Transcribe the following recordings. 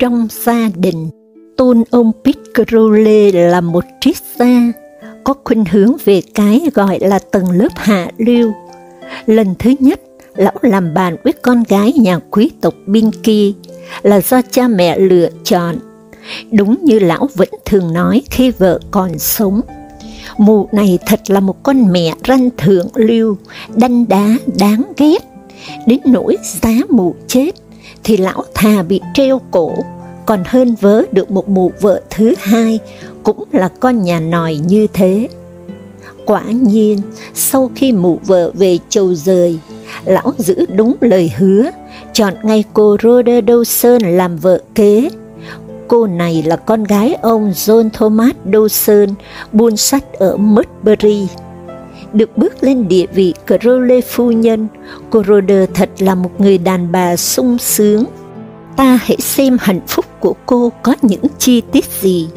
trong gia đình. Tôn ông Piccarole là một triết gia, có khuynh hướng về cái gọi là tầng lớp hạ lưu. Lần thứ nhất, lão làm bàn với con gái nhà quý tộc Binky là do cha mẹ lựa chọn. Đúng như lão vẫn thường nói khi vợ còn sống. Mụ này thật là một con mẹ ranh thượng lưu, đanh đá, đáng ghét. Đến nỗi giá mụ chết, thì lão thà bị treo cổ còn hơn vớ được một mụ vợ thứ hai, cũng là con nhà nòi như thế. Quả nhiên, sau khi mụ vợ về chầu rời, lão giữ đúng lời hứa, chọn ngay cô Rhoda Dawson làm vợ kế. Cô này là con gái ông John Thomas Dawson, buôn sách ở Mudbury. Được bước lên địa vị Crowley phu nhân, cô Rhoda thật là một người đàn bà sung sướng, ta hãy xem hạnh phúc của cô có những chi tiết gì.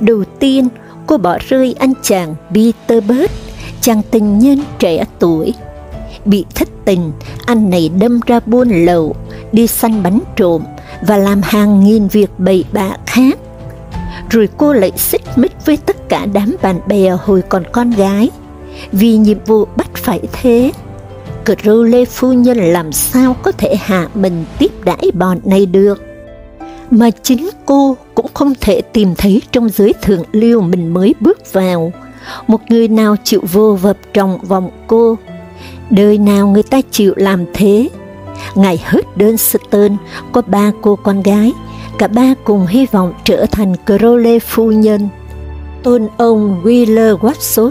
Đầu tiên, cô bỏ rơi anh chàng Peter Bird, chàng tình nhân trẻ tuổi. Bị thất tình, anh này đâm ra buôn lậu, đi săn bắn trộm và làm hàng nghìn việc bậy bạ khác. Rồi cô lại xích mích với tất cả đám bạn bè hồi còn con gái, vì nhiệm vụ bắt phải thế Crowley phu nhân làm sao có thể hạ mình tiếp đãi bọn này được. Mà chính cô cũng không thể tìm thấy trong giới thượng lưu mình mới bước vào, một người nào chịu vô vập trong vòng cô. Đời nào người ta chịu làm thế. Ngài hết đơn Stern có ba cô con gái, cả ba cùng hy vọng trở thành Crowley phu nhân. Tôn ông Wheeler Watson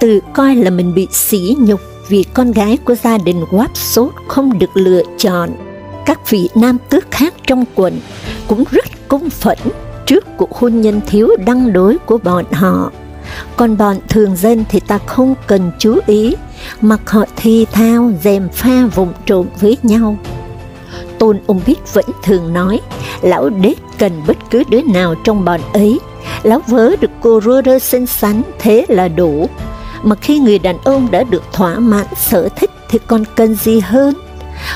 tự coi là mình bị sỉ nhục vì con gái của gia đình Wapsot không được lựa chọn. Các vị nam tước khác trong quận cũng rất công phẫn trước cuộc hôn nhân thiếu đăng đối của bọn họ. Còn bọn thường dân thì ta không cần chú ý, mặc họ thi thao, dèm pha vùng trộn với nhau. Tôn ông biết vẫn thường nói, lão đết cần bất cứ đứa nào trong bọn ấy, lão vớ được cô Roder xinh xắn thế là đủ mà khi người đàn ông đã được thỏa mãn sở thích thì còn cần gì hơn.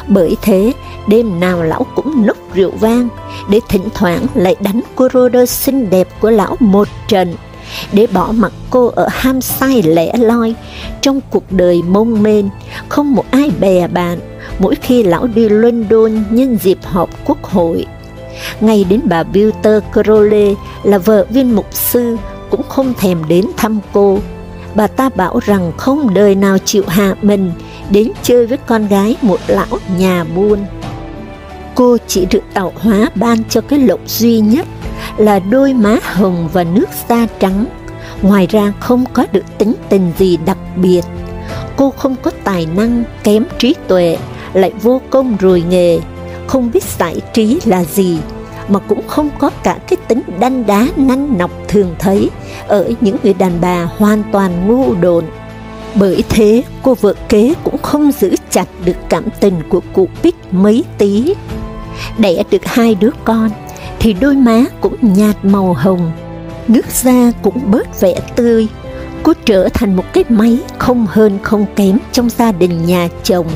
Bởi thế, đêm nào lão cũng nốc rượu vang, để thỉnh thoảng lại đánh cô Rhoda xinh đẹp của lão một trận, để bỏ mặc cô ở ham say lẻ loi, trong cuộc đời mông mênh, không một ai bè bạn, mỗi khi lão đi London nhân dịp họp quốc hội. Ngay đến bà bilter Crowley là vợ viên mục sư cũng không thèm đến thăm cô, bà ta bảo rằng không đời nào chịu hạ mình đến chơi với con gái một lão nhà buôn. Cô chỉ được tạo hóa ban cho cái lộc duy nhất là đôi má hồng và nước da trắng, ngoài ra không có được tính tình gì đặc biệt. Cô không có tài năng, kém trí tuệ, lại vô công rồi nghề, không biết giải trí là gì, mà cũng không có cả cái tính đanh đá nanh nọc thường thấy ở những người đàn bà hoàn toàn ngu đồn. Bởi thế, cô vợ kế cũng không giữ chặt được cảm tình của cụ Bích mấy tí. Đẻ được hai đứa con, thì đôi má cũng nhạt màu hồng, nước da cũng bớt vẻ tươi. Cô trở thành một cái máy không hơn không kém trong gia đình nhà chồng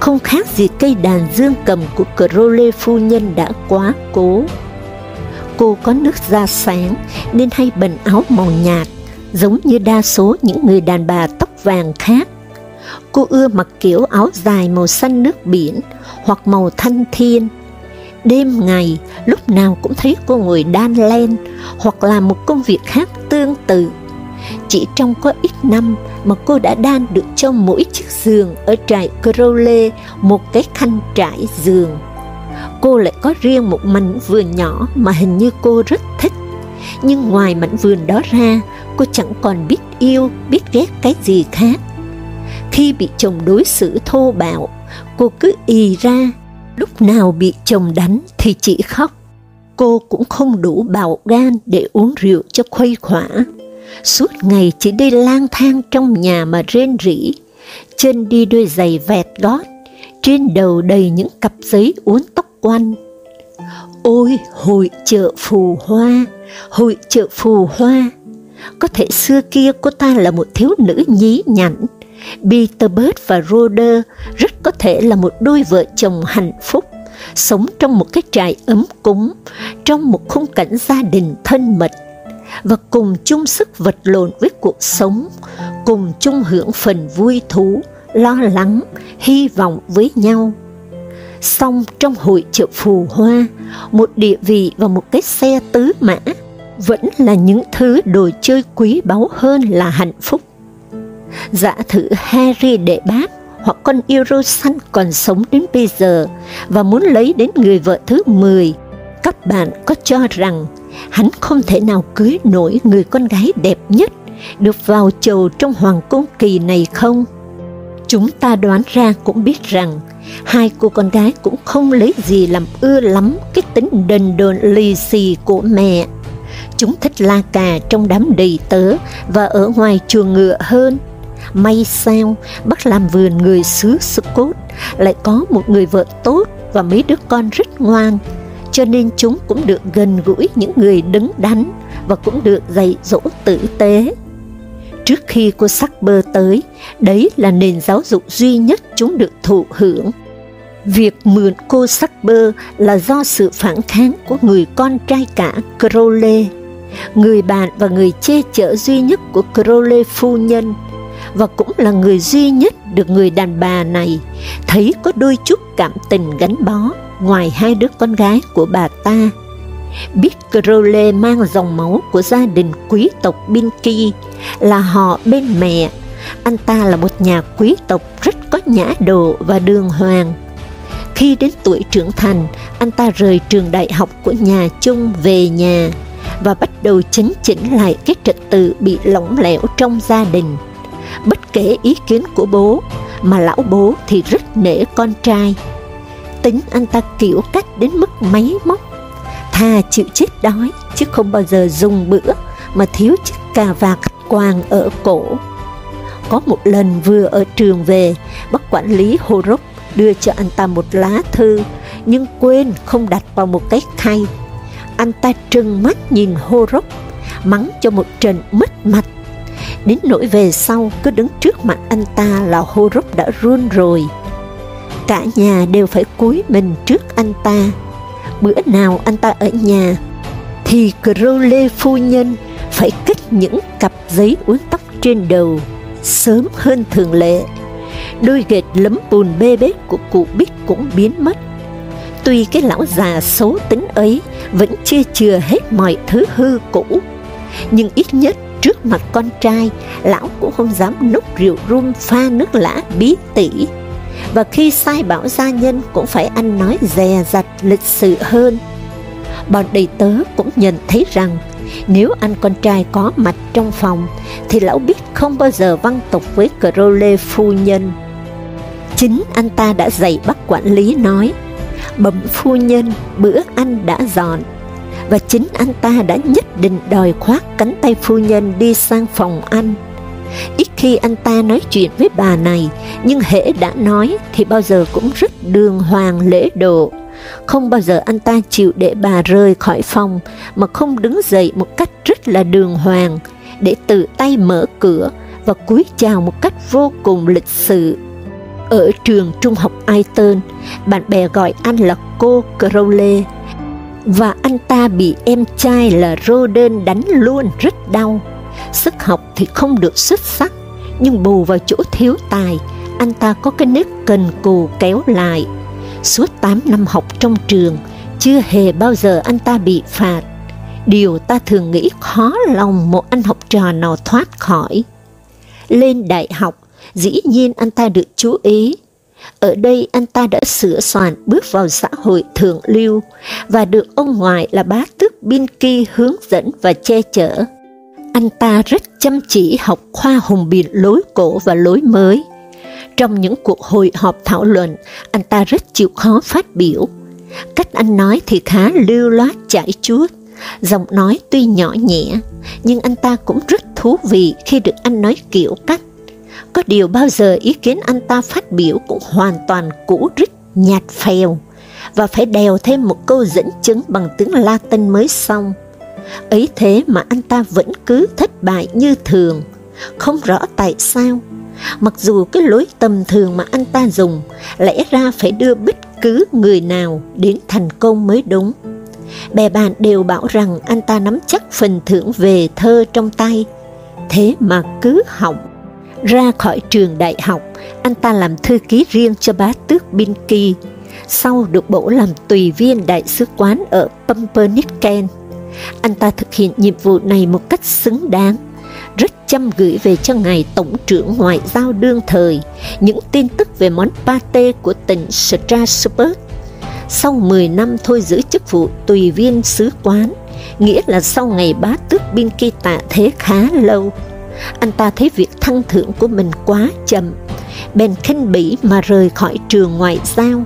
không khác gì cây đàn dương cầm của Crowley phu nhân đã quá cố. Cô có nước da sáng nên hay bần áo màu nhạt, giống như đa số những người đàn bà tóc vàng khác. Cô ưa mặc kiểu áo dài màu xanh nước biển hoặc màu thanh thiên. Đêm ngày, lúc nào cũng thấy cô ngồi đan len hoặc làm một công việc khác tương tự chỉ trong có ít năm mà cô đã đan được cho mỗi chiếc giường ở trại Crowley một cái khăn trải giường. Cô lại có riêng một mảnh vườn nhỏ mà hình như cô rất thích. Nhưng ngoài mảnh vườn đó ra, cô chẳng còn biết yêu, biết ghét cái gì khác. Khi bị chồng đối xử thô bạo, cô cứ ì ra, lúc nào bị chồng đánh thì chỉ khóc. cô cũng không đủ bạo gan để uống rượu cho khuây khỏa. Suốt ngày chỉ đi lang thang trong nhà mà rên rỉ, chân đi đôi giày vẹt gót, trên đầu đầy những cặp giấy uốn tóc quanh. Ôi hội chợ phù hoa, hội chợ phù hoa, có thể xưa kia cô ta là một thiếu nữ nhí nhảnh, Peterbird và Rhoda rất có thể là một đôi vợ chồng hạnh phúc, sống trong một cái trại ấm cúng, trong một khung cảnh gia đình thân mật, và cùng chung sức vật lộn với cuộc sống, cùng chung hưởng phần vui thú, lo lắng, hy vọng với nhau. Song trong hội chợ phù hoa, một địa vị và một cái xe tứ mã vẫn là những thứ đồ chơi quý báu hơn là hạnh phúc. Giả thử Harry đệ bác hoặc con yêu Rosan còn sống đến bây giờ và muốn lấy đến người vợ thứ 10, các bạn có cho rằng hắn không thể nào cưới nổi người con gái đẹp nhất được vào chầu trong hoàng cung kỳ này không? Chúng ta đoán ra cũng biết rằng hai cô con gái cũng không lấy gì làm ưa lắm cái tính đần đồn lì xì của mẹ. Chúng thích la cà trong đám đầy tớ và ở ngoài chuồng ngựa hơn. May sao, bác làm vườn người xứ Scott lại có một người vợ tốt và mấy đứa con rất ngoan, cho nên chúng cũng được gần gũi những người đứng đắn và cũng được dạy dỗ tử tế. Trước khi cô sắc bơ tới, đấy là nền giáo dục duy nhất chúng được thụ hưởng. Việc mượn cô sắc bơ là do sự phản kháng của người con trai cả Crowley, người bạn và người che chở duy nhất của Crowley phu nhân, và cũng là người duy nhất được người đàn bà này thấy có đôi chút cảm tình gắn bó ngoài hai đứa con gái của bà ta. Biết Crowley mang dòng máu của gia đình quý tộc Binky là họ bên mẹ, anh ta là một nhà quý tộc rất có nhã độ và đường hoàng. Khi đến tuổi trưởng thành, anh ta rời trường đại học của nhà chung về nhà và bắt đầu chấn chỉnh lại cái trật tự bị lỏng lẻo trong gia đình. Bất kể ý kiến của bố, mà lão bố thì rất nể con trai. Tính anh ta kiểu cách đến mức máy móc, thà chịu chết đói chứ không bao giờ dùng bữa mà thiếu chiếc cà vạt quàng ở cổ. Có một lần vừa ở trường về, bác quản lý Horrocks đưa cho anh ta một lá thư, nhưng quên không đặt vào một cái khay. Anh ta trừng mắt nhìn Horrocks, mắng cho một trận mất mặt. Đến nỗi về sau, cứ đứng trước mặt anh ta là Horrocks đã run rồi. Cả nhà đều phải cúi mình trước anh ta. Bữa nào anh ta ở nhà, thì Crowley phu nhân phải kích những cặp giấy uốn tóc trên đầu sớm hơn thường lệ. Đôi ghệt lấm bùn bê bết của cụ Bích cũng biến mất. Tuy cái lão già xấu tính ấy vẫn chưa chừa hết mọi thứ hư cũ, nhưng ít nhất trước mặt con trai, lão cũng không dám nốc rượu rum pha nước lã bí tỉ. Và khi sai bảo gia nhân cũng phải ăn nói dè dặt lịch sự hơn. Bọn đầy tớ cũng nhận thấy rằng nếu anh con trai có mặt trong phòng, thì lão biết không bao giờ văn tục với Crowley phu nhân. Chính anh ta đã dạy bác quản lý nói, bẩm phu nhân, bữa ăn đã dọn, và chính anh ta đã nhất định đòi khoác cánh tay phu nhân đi sang phòng ăn. Ít khi anh ta nói chuyện với bà này, nhưng hễ đã nói thì bao giờ cũng rất đường hoàng lễ độ. Không bao giờ anh ta chịu để bà rời khỏi phòng mà không đứng dậy một cách rất là đường hoàng, để tự tay mở cửa và cúi chào một cách vô cùng lịch sự. Ở trường trung học Aiton, bạn bè gọi anh là cô Crowley, và anh ta bị em trai là Roden đánh luôn rất đau. Sức học thì không được xuất sắc, nhưng bù vào chỗ thiếu tài, anh ta có cái nếp cần cù kéo lại Suốt 8 năm học trong trường, chưa hề bao giờ anh ta bị phạt. Điều ta thường nghĩ khó lòng một anh học trò nào thoát khỏi. Lên đại học, dĩ nhiên anh ta được chú ý. Ở đây anh ta đã sửa soạn bước vào xã hội thượng lưu và được ông ngoại là bá tước Binky hướng dẫn và che chở. Anh ta rất chăm chỉ học khoa hùng biện lối cổ và lối mới, trong những cuộc hội họp thảo luận, anh ta rất chịu khó phát biểu. Cách anh nói thì khá lưu loát chảy chuốt, giọng nói tuy nhỏ nhẹ, nhưng anh ta cũng rất thú vị khi được anh nói kiểu cách. Có điều bao giờ ý kiến anh ta phát biểu cũng hoàn toàn cũ rích, nhạt phèo, và phải đèo thêm một câu dẫn chứng bằng tiếng Latin mới xong. Ấy thế mà anh ta vẫn cứ thất bại như thường, không rõ tại sao. Mặc dù cái lối tầm thường mà anh ta dùng, lẽ ra phải đưa bất cứ người nào đến thành công mới đúng. Bè bạn đều bảo rằng anh ta nắm chắc phần thưởng về thơ trong tay, thế mà cứ hỏng. Ra khỏi trường đại học, anh ta làm thư ký riêng cho bá tước Binki, sau được bổ làm tùy viên đại sứ quán ở Pumpernickel. Anh ta thực hiện nhiệm vụ này một cách xứng đáng, rất chăm gửi về cho ngài tổng trưởng ngoại giao đương thời những tin tức về món pate của tỉnh Strasbourg. Sau 10 năm thôi giữ chức vụ tùy viên sứ quán, nghĩa là sau ngày bá tước Binki tạ thế khá lâu, anh ta thấy việc thăng thưởng của mình quá chậm, bèn khinh bỉ mà rời khỏi trường ngoại giao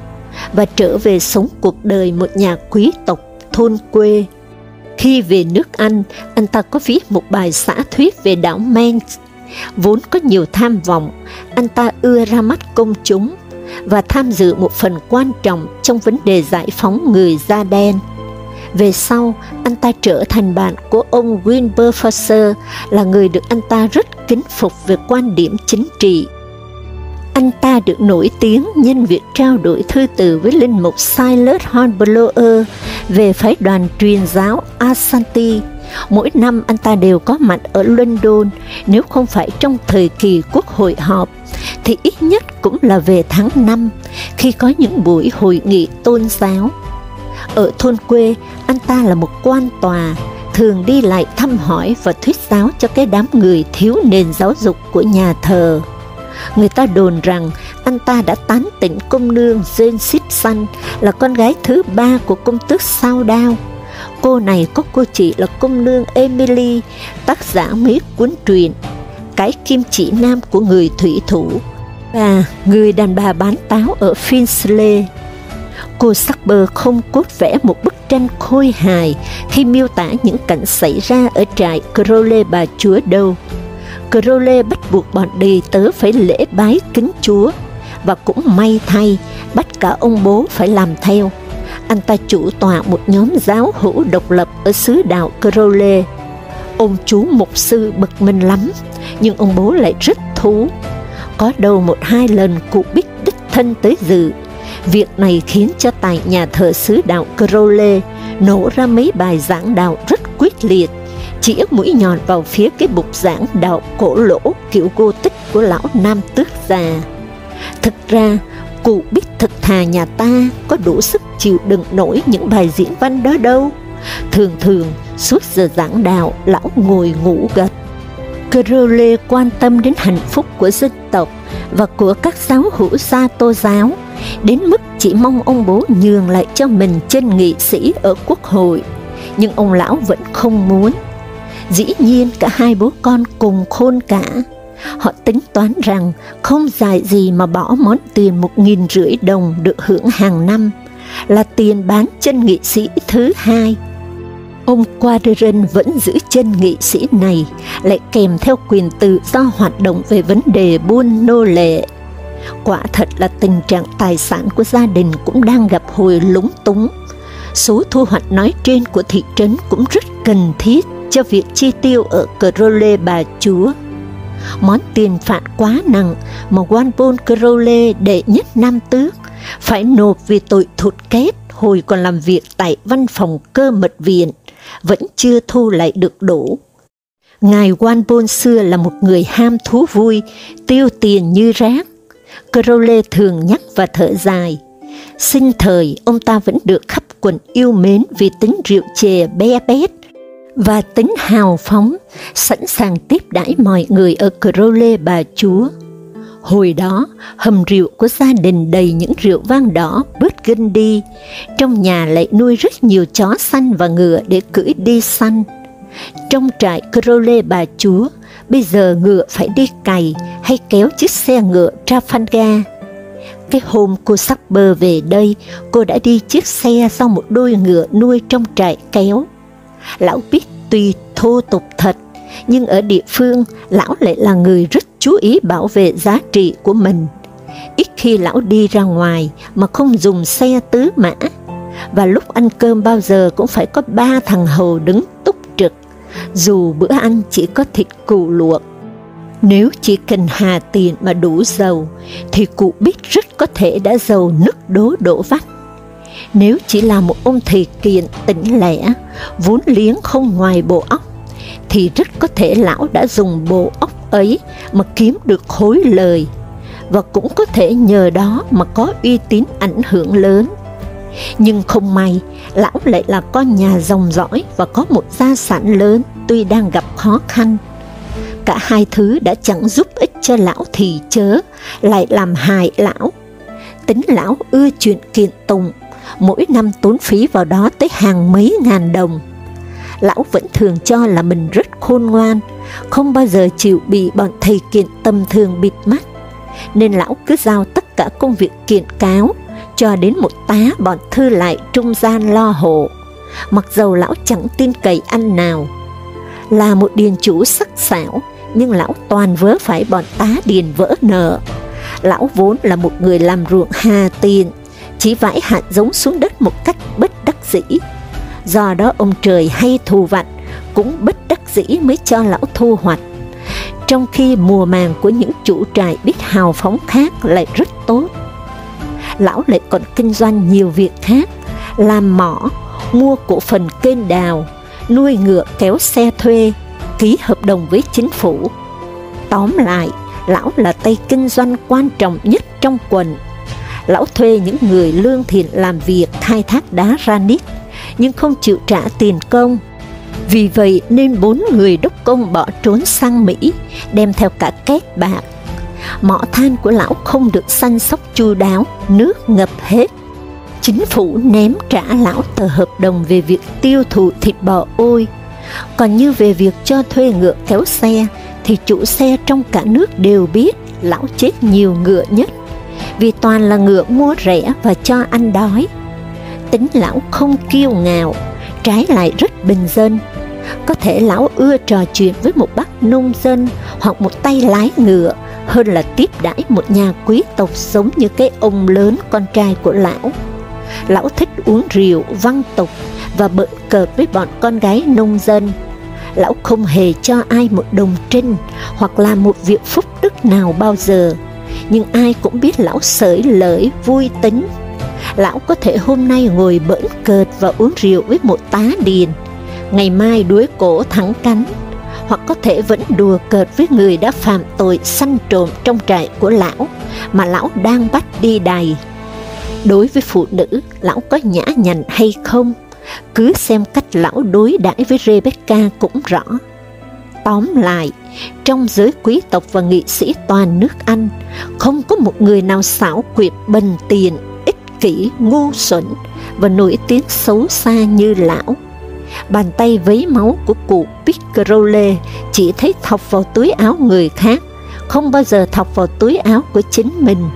và trở về sống cuộc đời một nhà quý tộc thôn quê. Khi về nước Anh, anh ta có viết một bài xã thuyết về đảo Maine. Vốn có nhiều tham vọng, anh ta ưa ra mắt công chúng và tham dự một phần quan trọng trong vấn đề giải phóng người da đen. Về sau, anh ta trở thành bạn của ông Wilberforce, là người được anh ta rất kính phục về quan điểm chính trị. Anh ta được nổi tiếng nhân việc trao đổi thư từ với linh mục Silas Hornblower về phái đoàn truyền giáo Asanti. Mỗi năm anh ta đều có mặt ở London, nếu không phải trong thời kỳ quốc hội họp, thì ít nhất cũng là về tháng 5, khi có những buổi hội nghị tôn giáo. Ở thôn quê, anh ta là một quan tòa, thường đi lại thăm hỏi và thuyết giáo cho cái đám người thiếu nền giáo dục của nhà thờ. Người ta đồn rằng anh ta đã tán tỉnh công nương Jane Simpson là con gái thứ ba của công tước Sao Đao. Cô này có cô chị là công nương Emily, tác giả mấy cuốn truyện, cái kim chỉ nam của người thủy thủ, và người đàn bà bán táo ở Finsley. Cô Sackber không cốt vẽ một bức tranh khôi hài khi miêu tả những cảnh xảy ra ở trại Crowley bà chúa đâu. Crowley bắt buộc bọn đầy tớ phải lễ bái kính chúa, và cũng may thay, bắt cả ông bố phải làm theo. Anh ta chủ tọa một nhóm giáo hữu độc lập ở xứ đạo Crowley. Ông chú mục sư bực mình lắm, nhưng ông bố lại rất thú. Có đâu một hai lần cụ Bích đích thân tới dự. Việc này khiến cho tại nhà thờ xứ đạo Crowley nổ ra mấy bài giảng đạo rất quyết liệt chĩa mũi nhọn vào phía cái bục giảng đạo cổ lỗ kiểu cô tích của lão nam tước già. Thực ra, cụ biết thực thà nhà ta có đủ sức chịu đựng nổi những bài diễn văn đó đâu. Thường thường, suốt giờ giảng đạo, lão ngồi ngủ gật. Crowley quan tâm đến hạnh phúc của dân tộc và của các giáo hữu gia tô giáo, đến mức chỉ mong ông bố nhường lại cho mình chân nghị sĩ ở quốc hội. Nhưng ông lão vẫn không muốn Dĩ nhiên cả hai bố con cùng khôn cả. Họ tính toán rằng không dài gì mà bỏ món tiền một nghìn rưỡi đồng được hưởng hàng năm, là tiền bán chân nghị sĩ thứ hai. Ông Quadren vẫn giữ chân nghị sĩ này, lại kèm theo quyền tự do hoạt động về vấn đề buôn nô lệ. Quả thật là tình trạng tài sản của gia đình cũng đang gặp hồi lúng túng. Số thu hoạch nói trên của thị trấn cũng rất cần thiết cho việc chi tiêu ở Crowley bà chúa. Món tiền phạt quá nặng mà Walpole Crowley đệ nhất Nam Tước phải nộp vì tội thụt kết hồi còn làm việc tại văn phòng cơ mật viện, vẫn chưa thu lại được đủ. Ngài Walpole xưa là một người ham thú vui, tiêu tiền như rác. Crowley thường nhắc và thở dài. Sinh thời, ông ta vẫn được khắp quần yêu mến vì tính rượu chè bé bét, và tính hào phóng, sẵn sàng tiếp đãi mọi người ở Crowley bà chúa. Hồi đó, hầm rượu của gia đình đầy những rượu vang đỏ bớt gân đi, trong nhà lại nuôi rất nhiều chó săn và ngựa để cưỡi đi săn. Trong trại Crowley bà chúa, bây giờ ngựa phải đi cày hay kéo chiếc xe ngựa Trafalgar. Cái hôm cô sắp bơ về đây, cô đã đi chiếc xe do một đôi ngựa nuôi trong trại kéo. Lão biết tuy thô tục thật, nhưng ở địa phương, lão lại là người rất chú ý bảo vệ giá trị của mình. Ít khi lão đi ra ngoài mà không dùng xe tứ mã, và lúc ăn cơm bao giờ cũng phải có ba thằng hầu đứng túc trực, dù bữa ăn chỉ có thịt cừu luộc. Nếu chỉ cần hà tiền mà đủ dầu, thì cụ biết rất có thể đã dầu nứt đố đổ vách. Nếu chỉ là một ông thầy kiện tỉnh lẻ, vốn liếng không ngoài bộ óc, thì rất có thể lão đã dùng bộ óc ấy mà kiếm được khối lời, và cũng có thể nhờ đó mà có uy tín ảnh hưởng lớn. Nhưng không may, lão lại là con nhà dòng dõi và có một gia sản lớn tuy đang gặp khó khăn. Cả hai thứ đã chẳng giúp ích cho lão thì chớ, lại làm hại lão. Tính lão ưa chuyện kiện tùng mỗi năm tốn phí vào đó tới hàng mấy ngàn đồng. Lão vẫn thường cho là mình rất khôn ngoan, không bao giờ chịu bị bọn thầy kiện tâm thường bịt mắt, nên lão cứ giao tất cả công việc kiện cáo cho đến một tá bọn thư lại trung gian lo hộ, mặc dầu lão chẳng tin cậy anh nào. Là một điền chủ sắc sảo, nhưng lão toàn vớ phải bọn tá điền vỡ nợ. Lão vốn là một người làm ruộng hà tiền, chỉ vãi hạt giống xuống đất một cách bất đắc dĩ. Do đó ông trời hay thù vặt, cũng bất đắc dĩ mới cho lão thu hoạch. Trong khi mùa màng của những chủ trại biết hào phóng khác lại rất tốt. Lão lại còn kinh doanh nhiều việc khác, làm mỏ, mua cổ phần kênh đào, nuôi ngựa kéo xe thuê, ký hợp đồng với chính phủ. Tóm lại, lão là tay kinh doanh quan trọng nhất trong quần. Lão thuê những người lương thiện làm việc khai thác đá granite, nhưng không chịu trả tiền công. Vì vậy nên bốn người đốc công bỏ trốn sang Mỹ, đem theo cả két bạc. Mỏ than của lão không được săn sóc chu đáo, nước ngập hết. Chính phủ ném trả lão tờ hợp đồng về việc tiêu thụ thịt bò ôi, còn như về việc cho thuê ngựa kéo xe, thì chủ xe trong cả nước đều biết lão chết nhiều ngựa nhất, vì toàn là ngựa mua rẻ và cho ăn đói. Tính lão không kiêu ngạo, trái lại rất bình dân. Có thể lão ưa trò chuyện với một bác nông dân hoặc một tay lái ngựa hơn là tiếp đãi một nhà quý tộc sống như cái ông lớn con trai của lão. Lão thích uống rượu, văn tục và bận cợt với bọn con gái nông dân. Lão không hề cho ai một đồng trinh hoặc làm một việc phúc đức nào bao giờ, nhưng ai cũng biết lão sởi lợi, vui tính. Lão có thể hôm nay ngồi bỡn cợt và uống rượu với một tá điền, ngày mai đuối cổ thẳng cánh, hoặc có thể vẫn đùa cợt với người đã phạm tội săn trộm trong trại của lão, mà lão đang bắt đi đày. Đối với phụ nữ, lão có nhã nhặn hay không, cứ xem cách lão đối đãi với Rebecca cũng rõ. Tóm lại, trong giới quý tộc và nghị sĩ toàn nước Anh, không có một người nào xảo quyệt bần tiền, ích kỷ, ngu xuẩn và nổi tiếng xấu xa như lão. Bàn tay vấy máu của cụ Piccarole chỉ thấy thọc vào túi áo người khác, không bao giờ thọc vào túi áo của chính mình.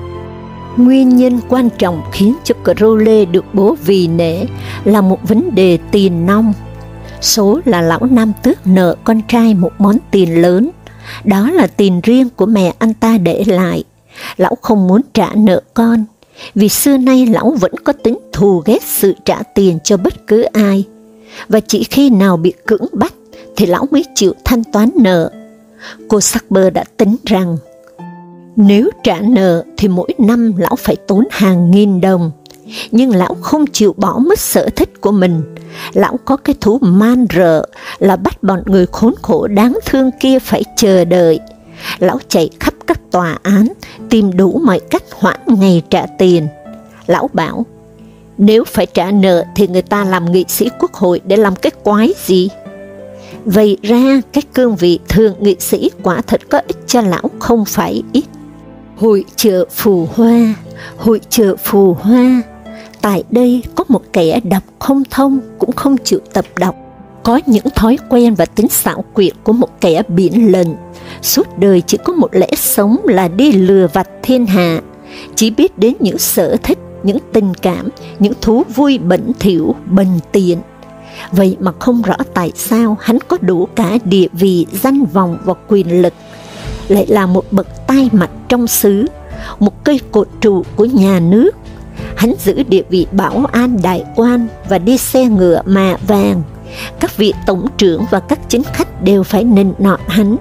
Nguyên nhân quan trọng khiến cho Crowley được bố vì nể là một vấn đề tiền nong. Số là lão Nam Tước nợ con trai một món tiền lớn, đó là tiền riêng của mẹ anh ta để lại. Lão không muốn trả nợ con, vì xưa nay lão vẫn có tính thù ghét sự trả tiền cho bất cứ ai và chỉ khi nào bị cưỡng bắt thì lão mới chịu thanh toán nợ. Cô Sackber đã tính rằng nếu trả nợ thì mỗi năm lão phải tốn hàng nghìn đồng, nhưng lão không chịu bỏ mất sở thích của mình. Lão có cái thú man rợ là bắt bọn người khốn khổ đáng thương kia phải chờ đợi. Lão chạy khắp các tòa án, tìm đủ mọi cách hoãn ngày trả tiền. Lão bảo, nếu phải trả nợ thì người ta làm nghị sĩ quốc hội để làm cái quái gì? Vậy ra cái cương vị thường nghị sĩ quả thật có ích cho lão không phải ít. Hội chợ phù hoa, hội chợ phù hoa, tại đây có một kẻ đọc không thông cũng không chịu tập đọc, có những thói quen và tính xảo quyệt của một kẻ biển lệnh, suốt đời chỉ có một lẽ sống là đi lừa vặt thiên hạ, chỉ biết đến những sở thích, những tình cảm, những thú vui bẩn thỉu, bần tiện. Vậy mà không rõ tại sao hắn có đủ cả địa vị, danh vọng và quyền lực, lại là một bậc tai mặt trong xứ, một cây cột trụ của nhà nước. Hắn giữ địa vị bảo an đại quan và đi xe ngựa mạ vàng. Các vị tổng trưởng và các chính khách đều phải nịnh nọt hắn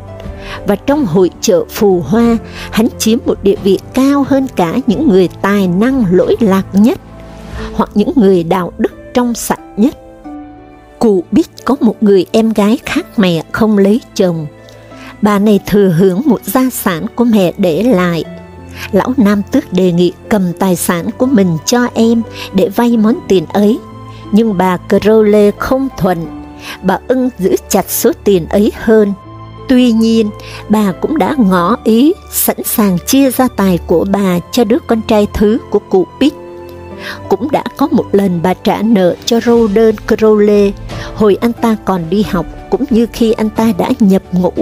và trong hội chợ phù hoa, hắn chiếm một địa vị cao hơn cả những người tài năng lỗi lạc nhất, hoặc những người đạo đức trong sạch nhất. Cụ biết có một người em gái khác mẹ không lấy chồng. Bà này thừa hưởng một gia sản của mẹ để lại. Lão Nam Tước đề nghị cầm tài sản của mình cho em để vay món tiền ấy, nhưng bà Crowley không thuận. Bà ưng giữ chặt số tiền ấy hơn Tuy nhiên, bà cũng đã ngỏ ý sẵn sàng chia gia tài của bà cho đứa con trai thứ của cụ Pitt. Cũng đã có một lần bà trả nợ cho Roden Crowley hồi anh ta còn đi học cũng như khi anh ta đã nhập ngũ.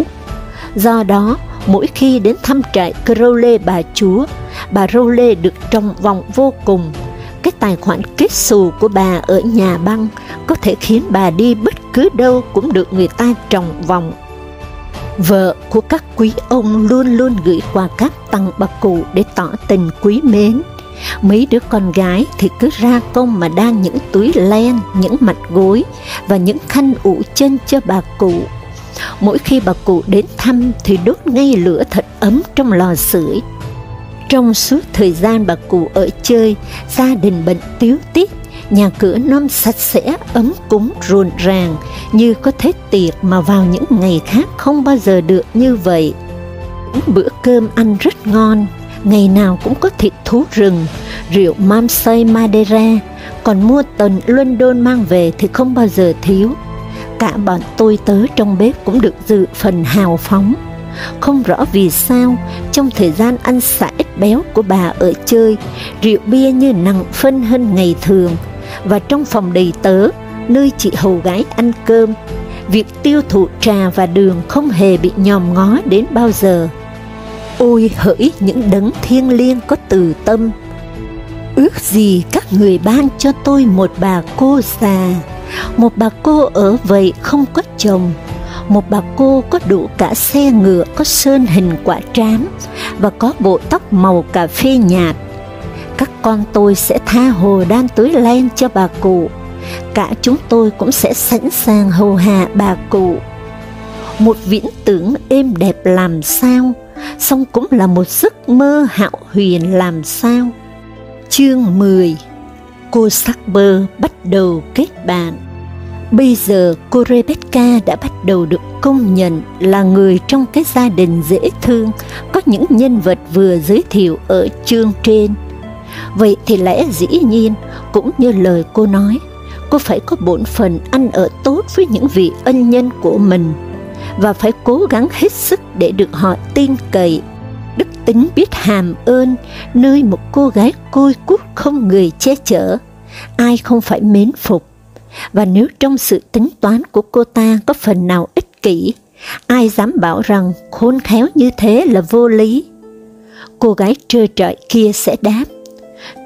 Do đó, mỗi khi đến thăm trại Crowley bà chúa, bà Crowley được trong vòng vô cùng. Cái tài khoản kết xù của bà ở nhà băng có thể khiến bà đi bất cứ đâu cũng được người ta trồng vòng Vợ của các quý ông luôn luôn gửi quà cáp tặng bà cụ để tỏ tình quý mến. Mấy đứa con gái thì cứ ra công mà đan những túi len, những mặt gối và những khăn ủ chân cho bà cụ. Mỗi khi bà cụ đến thăm thì đốt ngay lửa thật ấm trong lò sưởi. Trong suốt thời gian bà cụ ở chơi, gia đình bận tiếu tiết nhà cửa non sạch sẽ, ấm cúng, rộn ràng, như có thế tiệc mà vào những ngày khác không bao giờ được như vậy. Bữa cơm ăn rất ngon, ngày nào cũng có thịt thú rừng, rượu Mamsay Madeira, còn mua tần London mang về thì không bao giờ thiếu. Cả bọn tôi tớ trong bếp cũng được dự phần hào phóng. Không rõ vì sao, trong thời gian ăn xả ít béo của bà ở chơi, rượu bia như nặng phân hơn ngày thường, và trong phòng đầy tớ, nơi chị hầu gái ăn cơm, việc tiêu thụ trà và đường không hề bị nhòm ngó đến bao giờ. Ôi hỡi những đấng thiêng liêng có từ tâm! Ước gì các người ban cho tôi một bà cô già, một bà cô ở vậy không có chồng, một bà cô có đủ cả xe ngựa có sơn hình quả trám và có bộ tóc màu cà phê nhạt các con tôi sẽ tha hồ đan túi len cho bà cụ, cả chúng tôi cũng sẽ sẵn sàng hầu hạ bà cụ. Một viễn tưởng êm đẹp làm sao, song cũng là một giấc mơ hão huyền làm sao. Chương 10 Cô sắc bơ bắt đầu kết bạn Bây giờ cô Rebecca đã bắt đầu được công nhận là người trong cái gia đình dễ thương, có những nhân vật vừa giới thiệu ở chương trên. Vậy thì lẽ dĩ nhiên, cũng như lời cô nói, cô phải có bổn phận ăn ở tốt với những vị ân nhân của mình, và phải cố gắng hết sức để được họ tin cậy. Tính biết hàm ơn, nơi một cô gái côi cút không người che chở, ai không phải mến phục. Và nếu trong sự tính toán của cô ta có phần nào ích kỷ, ai dám bảo rằng khôn khéo như thế là vô lý? Cô gái trơ trọi kia sẽ đáp,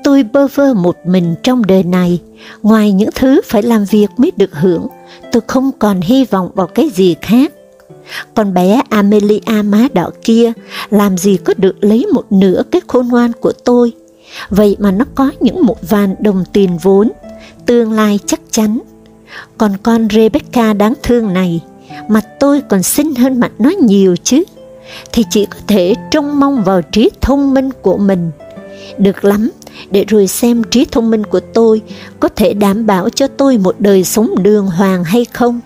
Tôi bơ vơ một mình trong đời này, ngoài những thứ phải làm việc mới được hưởng, tôi không còn hy vọng vào cái gì khác. Con bé Amelia má đỏ kia làm gì có được lấy một nửa cái khôn ngoan của tôi, vậy mà nó có những một vàn đồng tiền vốn, tương lai chắc chắn. Còn con Rebecca đáng thương này, mặt tôi còn xinh hơn mặt nó nhiều chứ, thì chỉ có thể trông mong vào trí thông minh của mình. Được lắm, để rồi xem trí thông minh của tôi có thể đảm bảo cho tôi một đời sống đường hoàng hay không.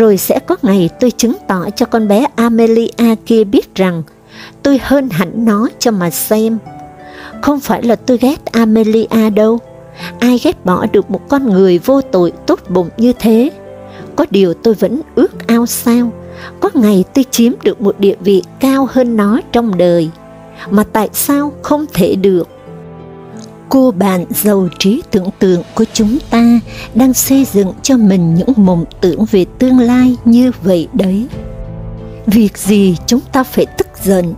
Rồi sẽ có ngày tôi chứng tỏ cho con bé Amelia kia biết rằng tôi hơn hẳn nó cho mà xem. Không phải là tôi ghét Amelia đâu, ai ghét bỏ được một con người vô tội tốt bụng như thế. Có điều tôi vẫn ước ao sao, có ngày tôi chiếm được một địa vị cao hơn nó trong đời. Mà tại sao không thể được? Cô bạn giàu trí tưởng tượng của chúng ta đang xây dựng cho mình những mộng tưởng về tương lai như vậy đấy. Việc gì chúng ta phải tức giận,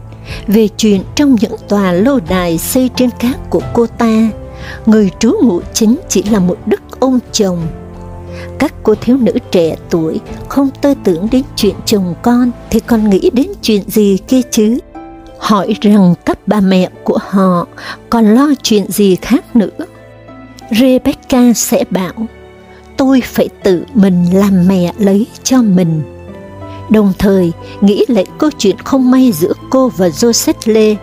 về chuyện trong những tòa lâu đài xây trên cát của cô ta, người trú ngụ chính chỉ là một đức ông chồng. Các cô thiếu nữ trẻ tuổi không tơ tưởng đến chuyện chồng con thì còn nghĩ đến chuyện gì kia chứ? Hỏi rằng các bà mẹ của họ còn lo chuyện gì khác nữa. Rebecca sẽ bảo, tôi phải tự mình làm mẹ lấy cho mình. Đồng thời, nghĩ lại câu chuyện không may giữa cô và Joseph Lê.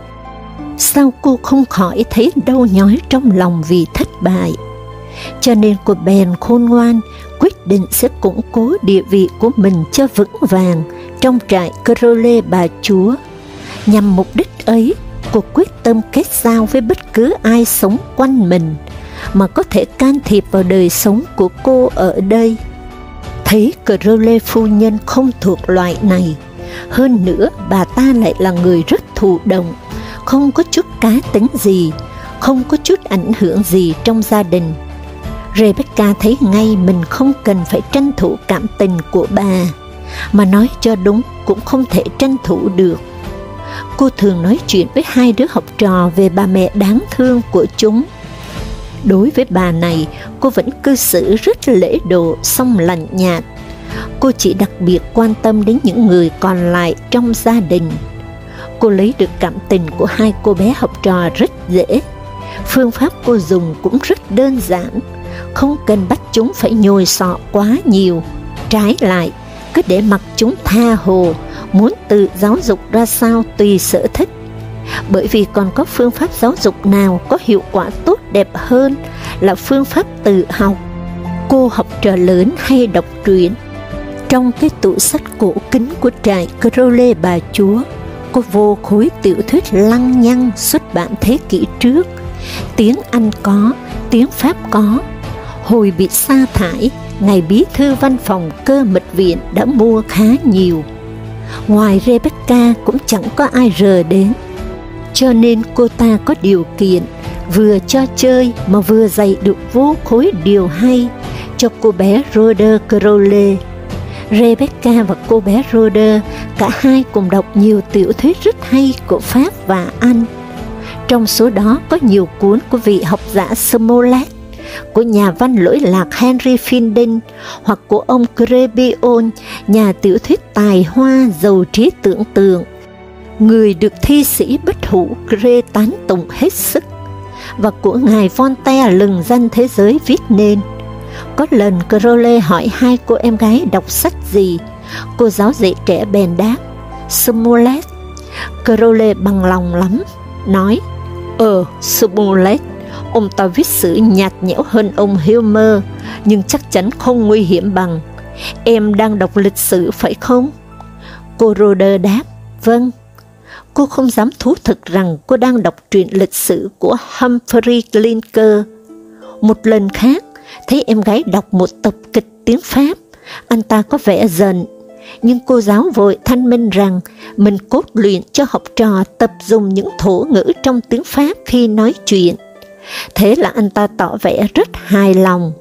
Sao cô không khỏi thấy đau nhói trong lòng vì thất bại? Cho nên cô bèn khôn ngoan, quyết định sẽ củng cố địa vị của mình cho vững vàng trong trại Crowley bà chúa. Nhằm mục đích ấy, cô quyết tâm kết giao với bất cứ ai sống quanh mình, mà có thể can thiệp vào đời sống của cô ở đây. Thấy Crowley phu nhân không thuộc loại này, hơn nữa bà ta lại là người rất thụ động, không có chút cá tính gì, không có chút ảnh hưởng gì trong gia đình. Rebecca thấy ngay mình không cần phải tranh thủ cảm tình của bà, mà nói cho đúng cũng không thể tranh thủ được. Cô thường nói chuyện với hai đứa học trò về bà mẹ đáng thương của chúng, Đối với bà này, cô vẫn cư xử rất lễ độ, song lạnh nhạt. Cô chỉ đặc biệt quan tâm đến những người còn lại trong gia đình. Cô lấy được cảm tình của hai cô bé học trò rất dễ. Phương pháp cô dùng cũng rất đơn giản, không cần bắt chúng phải nhồi sọ quá nhiều. Trái lại, cứ để mặc chúng tha hồ, muốn tự giáo dục ra sao tùy sở thích bởi vì còn có phương pháp giáo dục nào có hiệu quả tốt đẹp hơn là phương pháp tự học. Cô học trò lớn hay đọc truyện. Trong cái tủ sách cổ kính của trại Crowley bà chúa, có vô khối tiểu thuyết lăng nhăng xuất bản thế kỷ trước. Tiếng Anh có, tiếng Pháp có. Hồi bị sa thải, ngài bí thư văn phòng cơ mật viện đã mua khá nhiều. Ngoài Rebecca cũng chẳng có ai rờ đến cho nên cô ta có điều kiện vừa cho chơi mà vừa dạy được vô khối điều hay cho cô bé Rhoda Crowley. Rebecca và cô bé Rhoda cả hai cùng đọc nhiều tiểu thuyết rất hay của Pháp và Anh. Trong số đó có nhiều cuốn của vị học giả Smollett, của nhà văn lỗi lạc Henry Fielding hoặc của ông Crebion, nhà tiểu thuyết tài hoa giàu trí tưởng tượng người được thi sĩ bất hủ Gre tán tụng hết sức, và của ngài Voltaire lừng danh thế giới viết nên. Có lần Crowley hỏi hai cô em gái đọc sách gì, cô giáo dạy trẻ bèn đáp, Smollett. Crowley bằng lòng lắm, nói, Ờ, Smollett, ông ta viết sử nhạt nhẽo hơn ông Hilmer, nhưng chắc chắn không nguy hiểm bằng. Em đang đọc lịch sử phải không? Cô Roder đáp, vâng cô không dám thú thực rằng cô đang đọc truyện lịch sử của Humphrey Clinker. Một lần khác, thấy em gái đọc một tập kịch tiếng Pháp, anh ta có vẻ giận, nhưng cô giáo vội thanh minh rằng mình cốt luyện cho học trò tập dùng những thổ ngữ trong tiếng Pháp khi nói chuyện. Thế là anh ta tỏ vẻ rất hài lòng.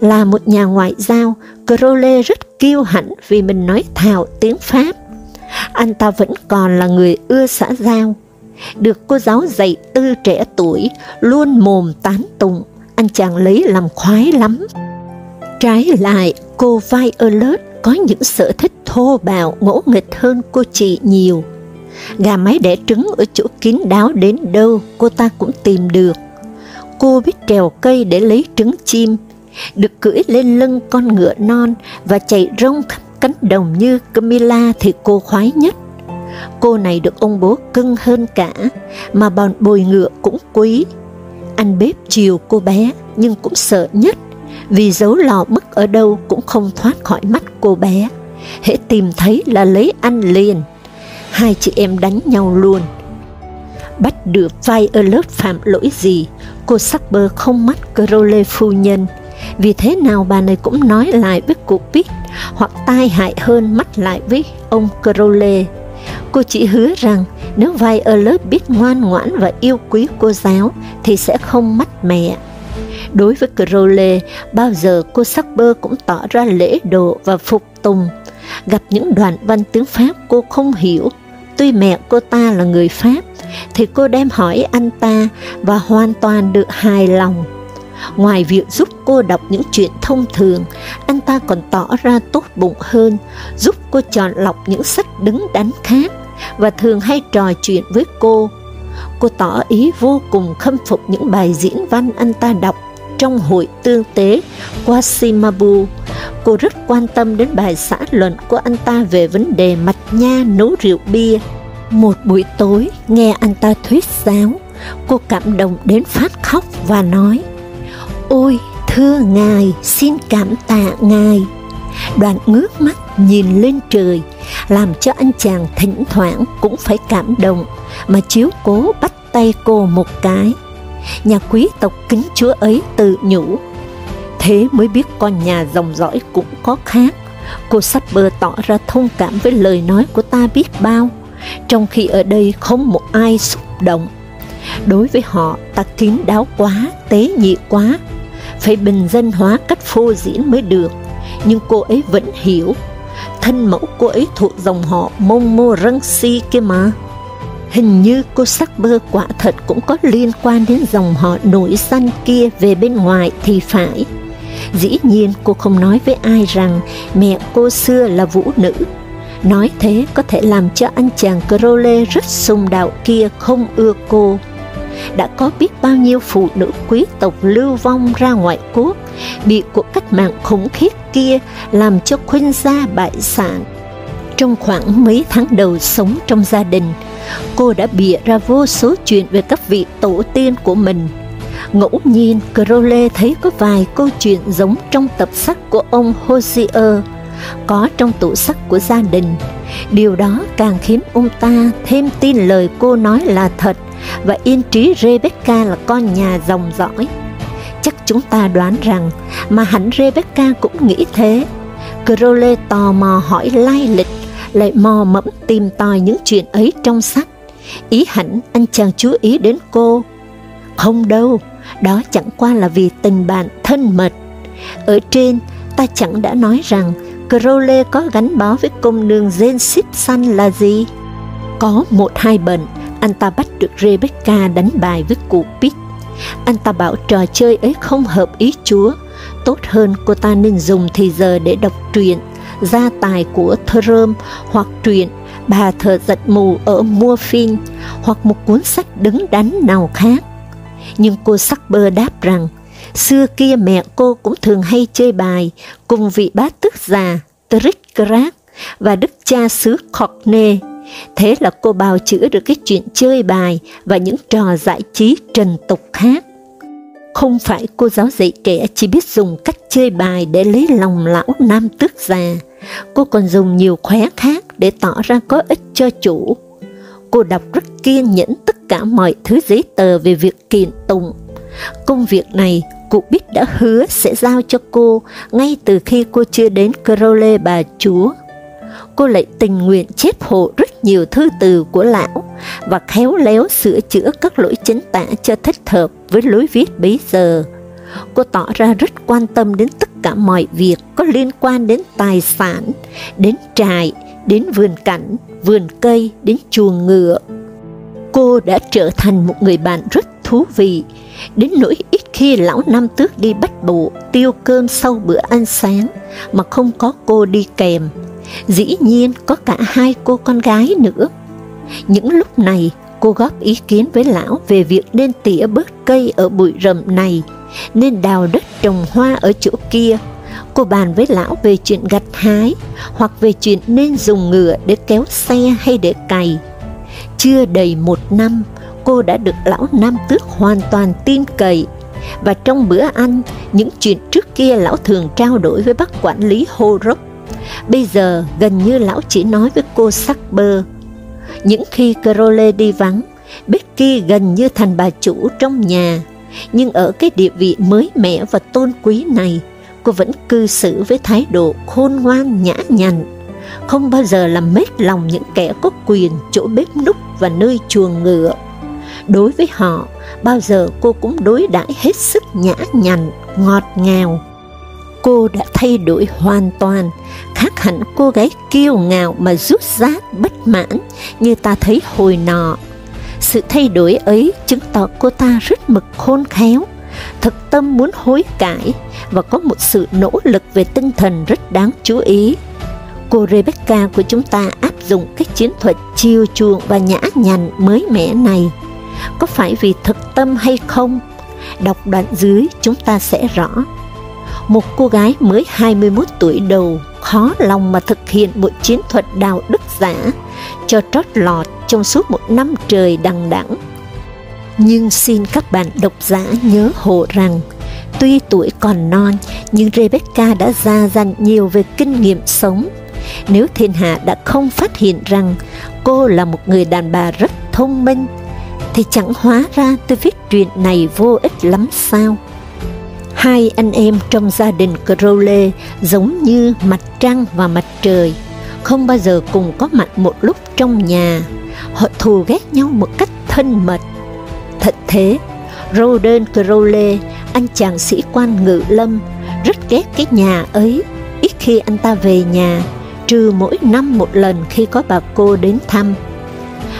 Là một nhà ngoại giao, Crowley rất kiêu hãnh vì mình nói thạo tiếng Pháp anh ta vẫn còn là người ưa xã giao. Được cô giáo dạy tư trẻ tuổi, luôn mồm tán tụng, anh chàng lấy làm khoái lắm. Trái lại, cô Violet có những sở thích thô bạo ngỗ nghịch hơn cô chị nhiều. Gà mái đẻ trứng ở chỗ kín đáo đến đâu cô ta cũng tìm được. Cô biết trèo cây để lấy trứng chim, được cưỡi lên lưng con ngựa non và chạy rong khắp cánh đồng như Camilla thì cô khoái nhất. Cô này được ông bố cưng hơn cả, mà bọn bồi ngựa cũng quý. Anh bếp chiều cô bé, nhưng cũng sợ nhất, vì dấu lò mất ở đâu cũng không thoát khỏi mắt cô bé. Hễ tìm thấy là lấy ăn liền. Hai chị em đánh nhau luôn. Bắt được vai ở lớp phạm lỗi gì, cô sắc bơ không mắt Crowley phu nhân, vì thế nào bà này cũng nói lại với cụ Pitt, hoặc tai hại hơn mắt lại với ông Crowley. Cô chỉ hứa rằng nếu vai ở lớp biết ngoan ngoãn và yêu quý cô giáo thì sẽ không mất mẹ. Đối với Crowley, bao giờ cô sắc bơ cũng tỏ ra lễ độ và phục tùng. Gặp những đoạn văn tiếng Pháp cô không hiểu, tuy mẹ cô ta là người Pháp, thì cô đem hỏi anh ta và hoàn toàn được hài lòng. Ngoài việc giúp cô đọc những chuyện thông thường, anh ta còn tỏ ra tốt bụng hơn, giúp cô chọn lọc những sách đứng đắn khác, và thường hay trò chuyện với cô. Cô tỏ ý vô cùng khâm phục những bài diễn văn anh ta đọc trong hội tương tế Quasimabu. Cô rất quan tâm đến bài xã luận của anh ta về vấn đề mạch nha nấu rượu bia. Một buổi tối, nghe anh ta thuyết giáo, cô cảm động đến phát khóc và nói, Ôi, thưa Ngài, xin cảm tạ Ngài. Đoạn ngước mắt nhìn lên trời, làm cho anh chàng thỉnh thoảng cũng phải cảm động, mà chiếu cố bắt tay cô một cái. Nhà quý tộc kính chúa ấy tự nhủ, thế mới biết con nhà dòng dõi cũng có khác. Cô sắp bờ tỏ ra thông cảm với lời nói của ta biết bao, trong khi ở đây không một ai xúc động. Đối với họ, ta kín đáo quá, tế nhị quá, phải bình dân hóa cách phô diễn mới được, nhưng cô ấy vẫn hiểu, thân mẫu cô ấy thuộc dòng họ Momoransi kia mà. Hình như cô sắc bơ quả thật cũng có liên quan đến dòng họ nổi danh kia về bên ngoài thì phải. Dĩ nhiên cô không nói với ai rằng mẹ cô xưa là vũ nữ. Nói thế có thể làm cho anh chàng Crowley rất sùng đạo kia không ưa cô đã có biết bao nhiêu phụ nữ quý tộc lưu vong ra ngoại quốc, bị cuộc cách mạng khủng khiếp kia làm cho khuynh gia bại sản. Trong khoảng mấy tháng đầu sống trong gia đình, cô đã bịa ra vô số chuyện về các vị tổ tiên của mình. Ngẫu nhiên, Crowley thấy có vài câu chuyện giống trong tập sách của ông Hosier, có trong tủ sách của gia đình. Điều đó càng khiến ông ta thêm tin lời cô nói là thật, và yên trí Rebecca là con nhà dòng dõi. Chắc chúng ta đoán rằng, mà hẳn Rebecca cũng nghĩ thế. Crowley tò mò hỏi lai lịch, lại mò mẫm tìm tòi những chuyện ấy trong sách. Ý hẳn anh chàng chú ý đến cô. Không đâu, đó chẳng qua là vì tình bạn thân mật. Ở trên, ta chẳng đã nói rằng Crowley có gắn bó với công nương Jane Simpson là gì? Có một hai bệnh anh ta bắt được Rebecca đánh bài với cụ Pitt. Anh ta bảo trò chơi ấy không hợp ý Chúa, tốt hơn cô ta nên dùng thì giờ để đọc truyện, gia tài của Thơm hoặc truyện Bà thợ giật mù ở mua phim hoặc một cuốn sách đứng đắn nào khác. Nhưng cô sắc bơ đáp rằng, xưa kia mẹ cô cũng thường hay chơi bài cùng vị bá tước già Trickrac và đức cha xứ Cockney Thế là cô bào chữa được cái chuyện chơi bài và những trò giải trí trần tục khác. Không phải cô giáo dạy trẻ chỉ biết dùng cách chơi bài để lấy lòng lão nam tước già, cô còn dùng nhiều khóe khác để tỏ ra có ích cho chủ. Cô đọc rất kiên nhẫn tất cả mọi thứ giấy tờ về việc kiện tụng. Công việc này cụ biết đã hứa sẽ giao cho cô ngay từ khi cô chưa đến Crowley bà chúa cô lại tình nguyện chép hộ rất nhiều thư từ của lão và khéo léo sửa chữa các lỗi chính tả cho thích hợp với lối viết bấy giờ. Cô tỏ ra rất quan tâm đến tất cả mọi việc có liên quan đến tài sản, đến trại, đến vườn cảnh, vườn cây, đến chuồng ngựa. Cô đã trở thành một người bạn rất thú vị, đến nỗi ít khi lão năm tước đi bắt bộ tiêu cơm sau bữa ăn sáng mà không có cô đi kèm Dĩ nhiên có cả hai cô con gái nữa. Những lúc này, cô góp ý kiến với lão về việc nên tỉa bớt cây ở bụi rậm này, nên đào đất trồng hoa ở chỗ kia. Cô bàn với lão về chuyện gặt hái, hoặc về chuyện nên dùng ngựa để kéo xe hay để cày. Chưa đầy một năm, cô đã được lão Nam Tước hoàn toàn tin cậy, và trong bữa ăn, những chuyện trước kia lão thường trao đổi với bác quản lý Horrocks Bây giờ gần như lão chỉ nói với cô sắc bơ. Những khi Crowley đi vắng, Becky gần như thành bà chủ trong nhà, nhưng ở cái địa vị mới mẻ và tôn quý này, cô vẫn cư xử với thái độ khôn ngoan nhã nhặn, không bao giờ làm mết lòng những kẻ có quyền chỗ bếp núc và nơi chuồng ngựa. Đối với họ, bao giờ cô cũng đối đãi hết sức nhã nhặn, ngọt ngào. Cô đã thay đổi hoàn toàn, khác hẳn cô gái kiêu ngạo mà rút rát bất mãn như ta thấy hồi nọ. Sự thay đổi ấy chứng tỏ cô ta rất mực khôn khéo, thực tâm muốn hối cải và có một sự nỗ lực về tinh thần rất đáng chú ý. Cô Rebecca của chúng ta áp dụng các chiến thuật chiêu chuộng và nhã nhặn mới mẻ này. Có phải vì thực tâm hay không? Đọc đoạn dưới chúng ta sẽ rõ. Một cô gái mới 21 tuổi đầu khó lòng mà thực hiện một chiến thuật đạo đức giả cho trót lọt trong suốt một năm trời đằng đẵng. Nhưng xin các bạn độc giả nhớ hộ rằng, tuy tuổi còn non, nhưng Rebecca đã ra dành nhiều về kinh nghiệm sống. Nếu thiên hạ đã không phát hiện rằng cô là một người đàn bà rất thông minh, thì chẳng hóa ra tôi viết truyện này vô ích lắm sao? Hai anh em trong gia đình Crowley giống như mặt trăng và mặt trời, không bao giờ cùng có mặt một lúc trong nhà. Họ thù ghét nhau một cách thân mật. Thật thế, Roden Crowley, anh chàng sĩ quan ngự lâm, rất ghét cái nhà ấy, ít khi anh ta về nhà, trừ mỗi năm một lần khi có bà cô đến thăm.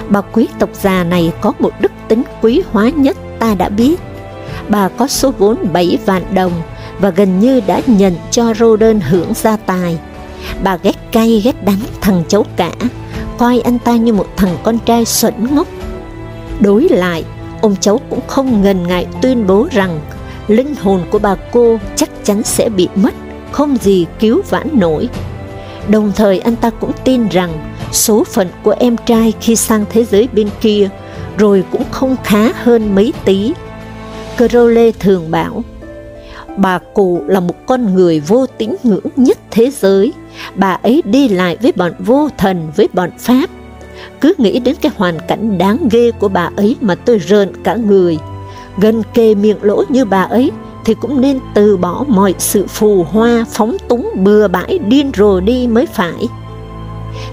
Bà quý tộc già này có một đức tính quý hóa nhất ta đã biết, bà có số vốn 7 vạn đồng và gần như đã nhận cho rô đơn hưởng gia tài. Bà ghét cay ghét đắng thằng cháu cả, coi anh ta như một thằng con trai xuẩn ngốc. Đối lại, ông cháu cũng không ngần ngại tuyên bố rằng linh hồn của bà cô chắc chắn sẽ bị mất, không gì cứu vãn nổi. Đồng thời anh ta cũng tin rằng số phận của em trai khi sang thế giới bên kia rồi cũng không khá hơn mấy tí Crowley thường bảo, bà cụ là một con người vô tín ngưỡng nhất thế giới, bà ấy đi lại với bọn vô thần, với bọn Pháp. Cứ nghĩ đến cái hoàn cảnh đáng ghê của bà ấy mà tôi rợn cả người. Gần kề miệng lỗ như bà ấy thì cũng nên từ bỏ mọi sự phù hoa, phóng túng, bừa bãi, điên rồ đi mới phải.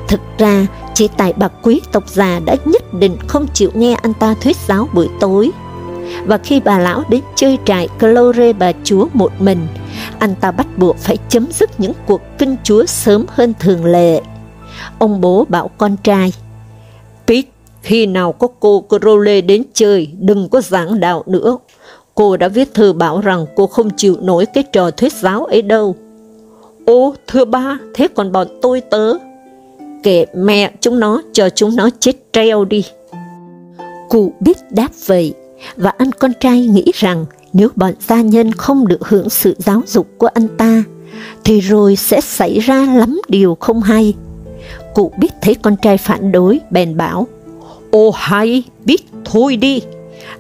Thực ra, chỉ tại bà quý tộc già đã nhất định không chịu nghe anh ta thuyết giáo buổi tối, và khi bà lão đến chơi trại Clore bà chúa một mình, anh ta bắt buộc phải chấm dứt những cuộc kinh chúa sớm hơn thường lệ. Ông bố bảo con trai, Pete, khi nào có cô Crowley đến chơi, đừng có giảng đạo nữa. Cô đã viết thư bảo rằng cô không chịu nổi cái trò thuyết giáo ấy đâu. Ô, thưa ba, thế còn bọn tôi tớ? Kệ mẹ chúng nó, cho chúng nó chết treo đi. Cụ biết đáp vậy, và anh con trai nghĩ rằng nếu bọn gia nhân không được hưởng sự giáo dục của anh ta, thì rồi sẽ xảy ra lắm điều không hay. Cụ biết thấy con trai phản đối, bèn bảo, Ô hay, biết thôi đi,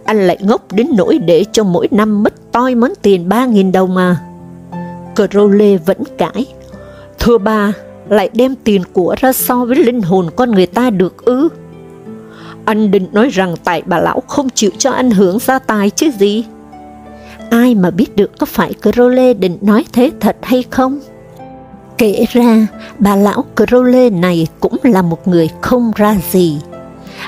anh lại ngốc đến nỗi để cho mỗi năm mất toi món tiền ba nghìn đồng mà. Crowley vẫn cãi, thưa ba, lại đem tiền của ra so với linh hồn con người ta được ư? Anh định nói rằng tại bà lão không chịu cho anh hưởng gia tài chứ gì? Ai mà biết được có phải Crowley định nói thế thật hay không? Kể ra, bà lão Crowley này cũng là một người không ra gì.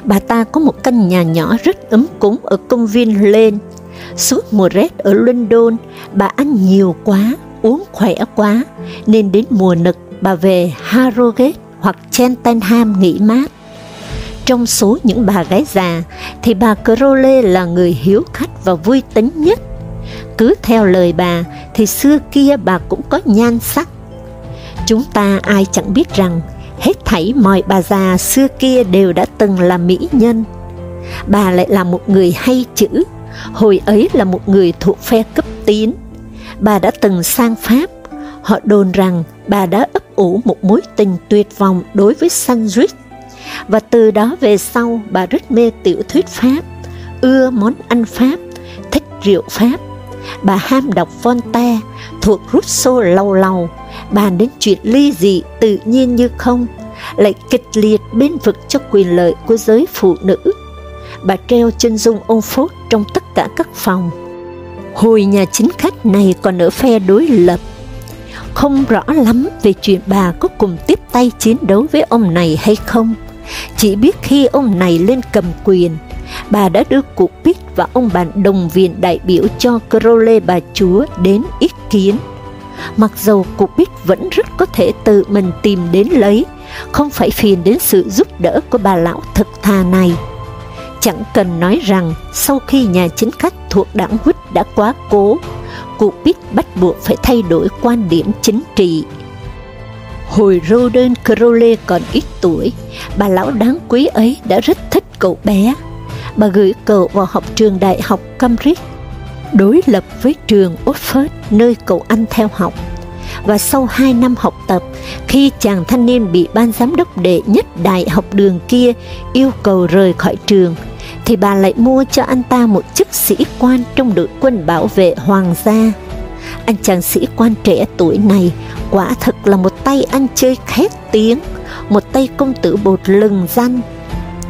Bà ta có một căn nhà nhỏ rất ấm cúng ở công viên lên. Suốt mùa rét ở London, bà ăn nhiều quá, uống khỏe quá, nên đến mùa nực bà về Harrogate hoặc Cheltenham nghỉ mát. Trong số những bà gái già, thì bà Crowley là người hiếu khách và vui tính nhất. Cứ theo lời bà, thì xưa kia bà cũng có nhan sắc. Chúng ta ai chẳng biết rằng, hết thảy mọi bà già xưa kia đều đã từng là mỹ nhân. Bà lại là một người hay chữ, hồi ấy là một người thuộc phe cấp tín. Bà đã từng sang Pháp, họ đồn rằng bà đã ấp ủ một mối tình tuyệt vọng đối với Sandwich và từ đó về sau bà rất mê tiểu thuyết Pháp, ưa món ăn Pháp, thích rượu Pháp. Bà ham đọc Voltaire, thuộc Rousseau lâu lâu, bàn đến chuyện ly dị tự nhiên như không, lại kịch liệt bên vực cho quyền lợi của giới phụ nữ. Bà treo chân dung ông phốt trong tất cả các phòng. Hồi nhà chính khách này còn ở phe đối lập, không rõ lắm về chuyện bà có cùng tiếp tay chiến đấu với ông này hay không, chỉ biết khi ông này lên cầm quyền, bà đã đưa cụ Pitt và ông bạn đồng viện đại biểu cho Crowley bà chúa đến ý kiến. mặc dầu cụ Pitt vẫn rất có thể tự mình tìm đến lấy, không phải phiền đến sự giúp đỡ của bà lão thực thà này. Chẳng cần nói rằng sau khi nhà chính khách thuộc đảng Whig đã quá cố, cụ Pitt bắt buộc phải thay đổi quan điểm chính trị. Hồi Roden Crowley còn ít tuổi, bà lão đáng quý ấy đã rất thích cậu bé. Bà gửi cậu vào học trường đại học Cambridge, đối lập với trường Oxford nơi cậu anh theo học. Và sau hai năm học tập, khi chàng thanh niên bị ban giám đốc đệ nhất đại học đường kia yêu cầu rời khỏi trường, thì bà lại mua cho anh ta một chức sĩ quan trong đội quân bảo vệ hoàng gia. Anh chàng sĩ quan trẻ tuổi này quả thật là một tay ăn chơi khét tiếng, một tay công tử bột lừng danh.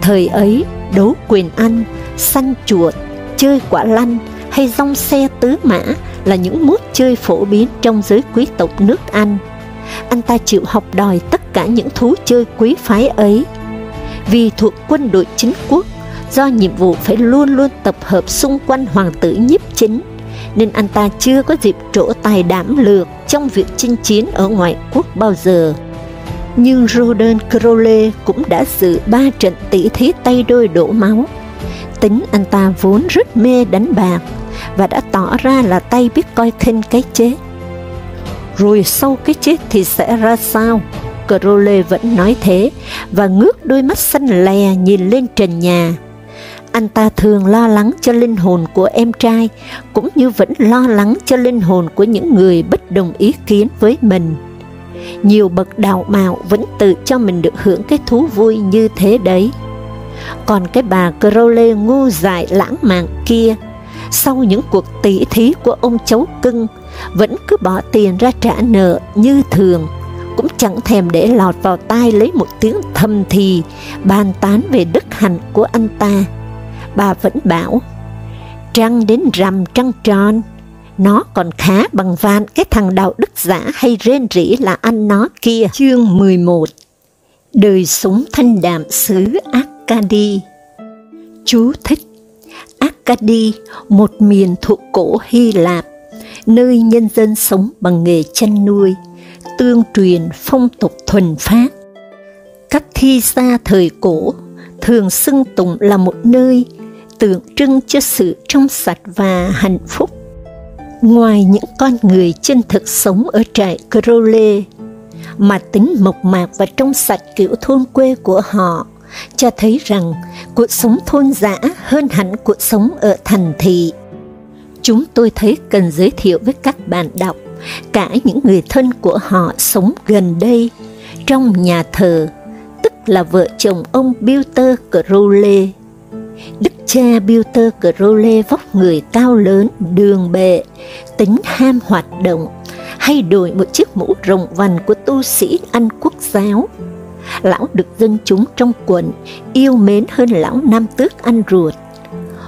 Thời ấy, đấu quyền Anh, săn chuột, chơi quả lanh hay rong xe tứ mã là những mốt chơi phổ biến trong giới quý tộc nước Anh. Anh ta chịu học đòi tất cả những thú chơi quý phái ấy. Vì thuộc quân đội chính quốc, do nhiệm vụ phải luôn luôn tập hợp xung quanh hoàng tử nhiếp chính, nên anh ta chưa có dịp trổ tài đảm lược trong việc chinh chiến ở ngoại quốc bao giờ. Nhưng Roden Crowley cũng đã dự ba trận tỷ thí tay đôi đổ máu. Tính anh ta vốn rất mê đánh bạc, và đã tỏ ra là tay biết coi khinh cái chết. Rồi sau cái chết thì sẽ ra sao? Crowley vẫn nói thế, và ngước đôi mắt xanh lè nhìn lên trần nhà. Anh ta thường lo lắng cho linh hồn của em trai, cũng như vẫn lo lắng cho linh hồn của những người bất đồng ý kiến với mình. Nhiều bậc đạo mạo vẫn tự cho mình được hưởng cái thú vui như thế đấy. Còn cái bà Crowley ngu dại lãng mạn kia, sau những cuộc tỷ thí của ông cháu cưng, vẫn cứ bỏ tiền ra trả nợ như thường, cũng chẳng thèm để lọt vào tai lấy một tiếng thầm thì bàn tán về đức hạnh của anh ta bà vẫn bảo, trăng đến rằm trăng tròn, nó còn khá bằng vạn cái thằng đạo đức giả hay rên rỉ là anh nó kia. Chương 11 Đời sống thanh đạm xứ Akkadi Chú thích Akkadi, một miền thuộc cổ Hy Lạp, nơi nhân dân sống bằng nghề chăn nuôi, tương truyền phong tục thuần phát. Các thi gia thời cổ thường xưng tụng là một nơi tượng trưng cho sự trong sạch và hạnh phúc. Ngoài những con người chân thực sống ở trại Crowley, mà tính mộc mạc và trong sạch kiểu thôn quê của họ, cho thấy rằng cuộc sống thôn dã hơn hẳn cuộc sống ở thành thị. Chúng tôi thấy cần giới thiệu với các bạn đọc cả những người thân của họ sống gần đây, trong nhà thờ, tức là vợ chồng ông Bilter Crowley. Đức cha Peter Crowley vóc người cao lớn, đường bệ, tính ham hoạt động, hay đổi một chiếc mũ rồng vằn của tu sĩ Anh quốc giáo. Lão được dân chúng trong quận yêu mến hơn lão nam tước Anh ruột.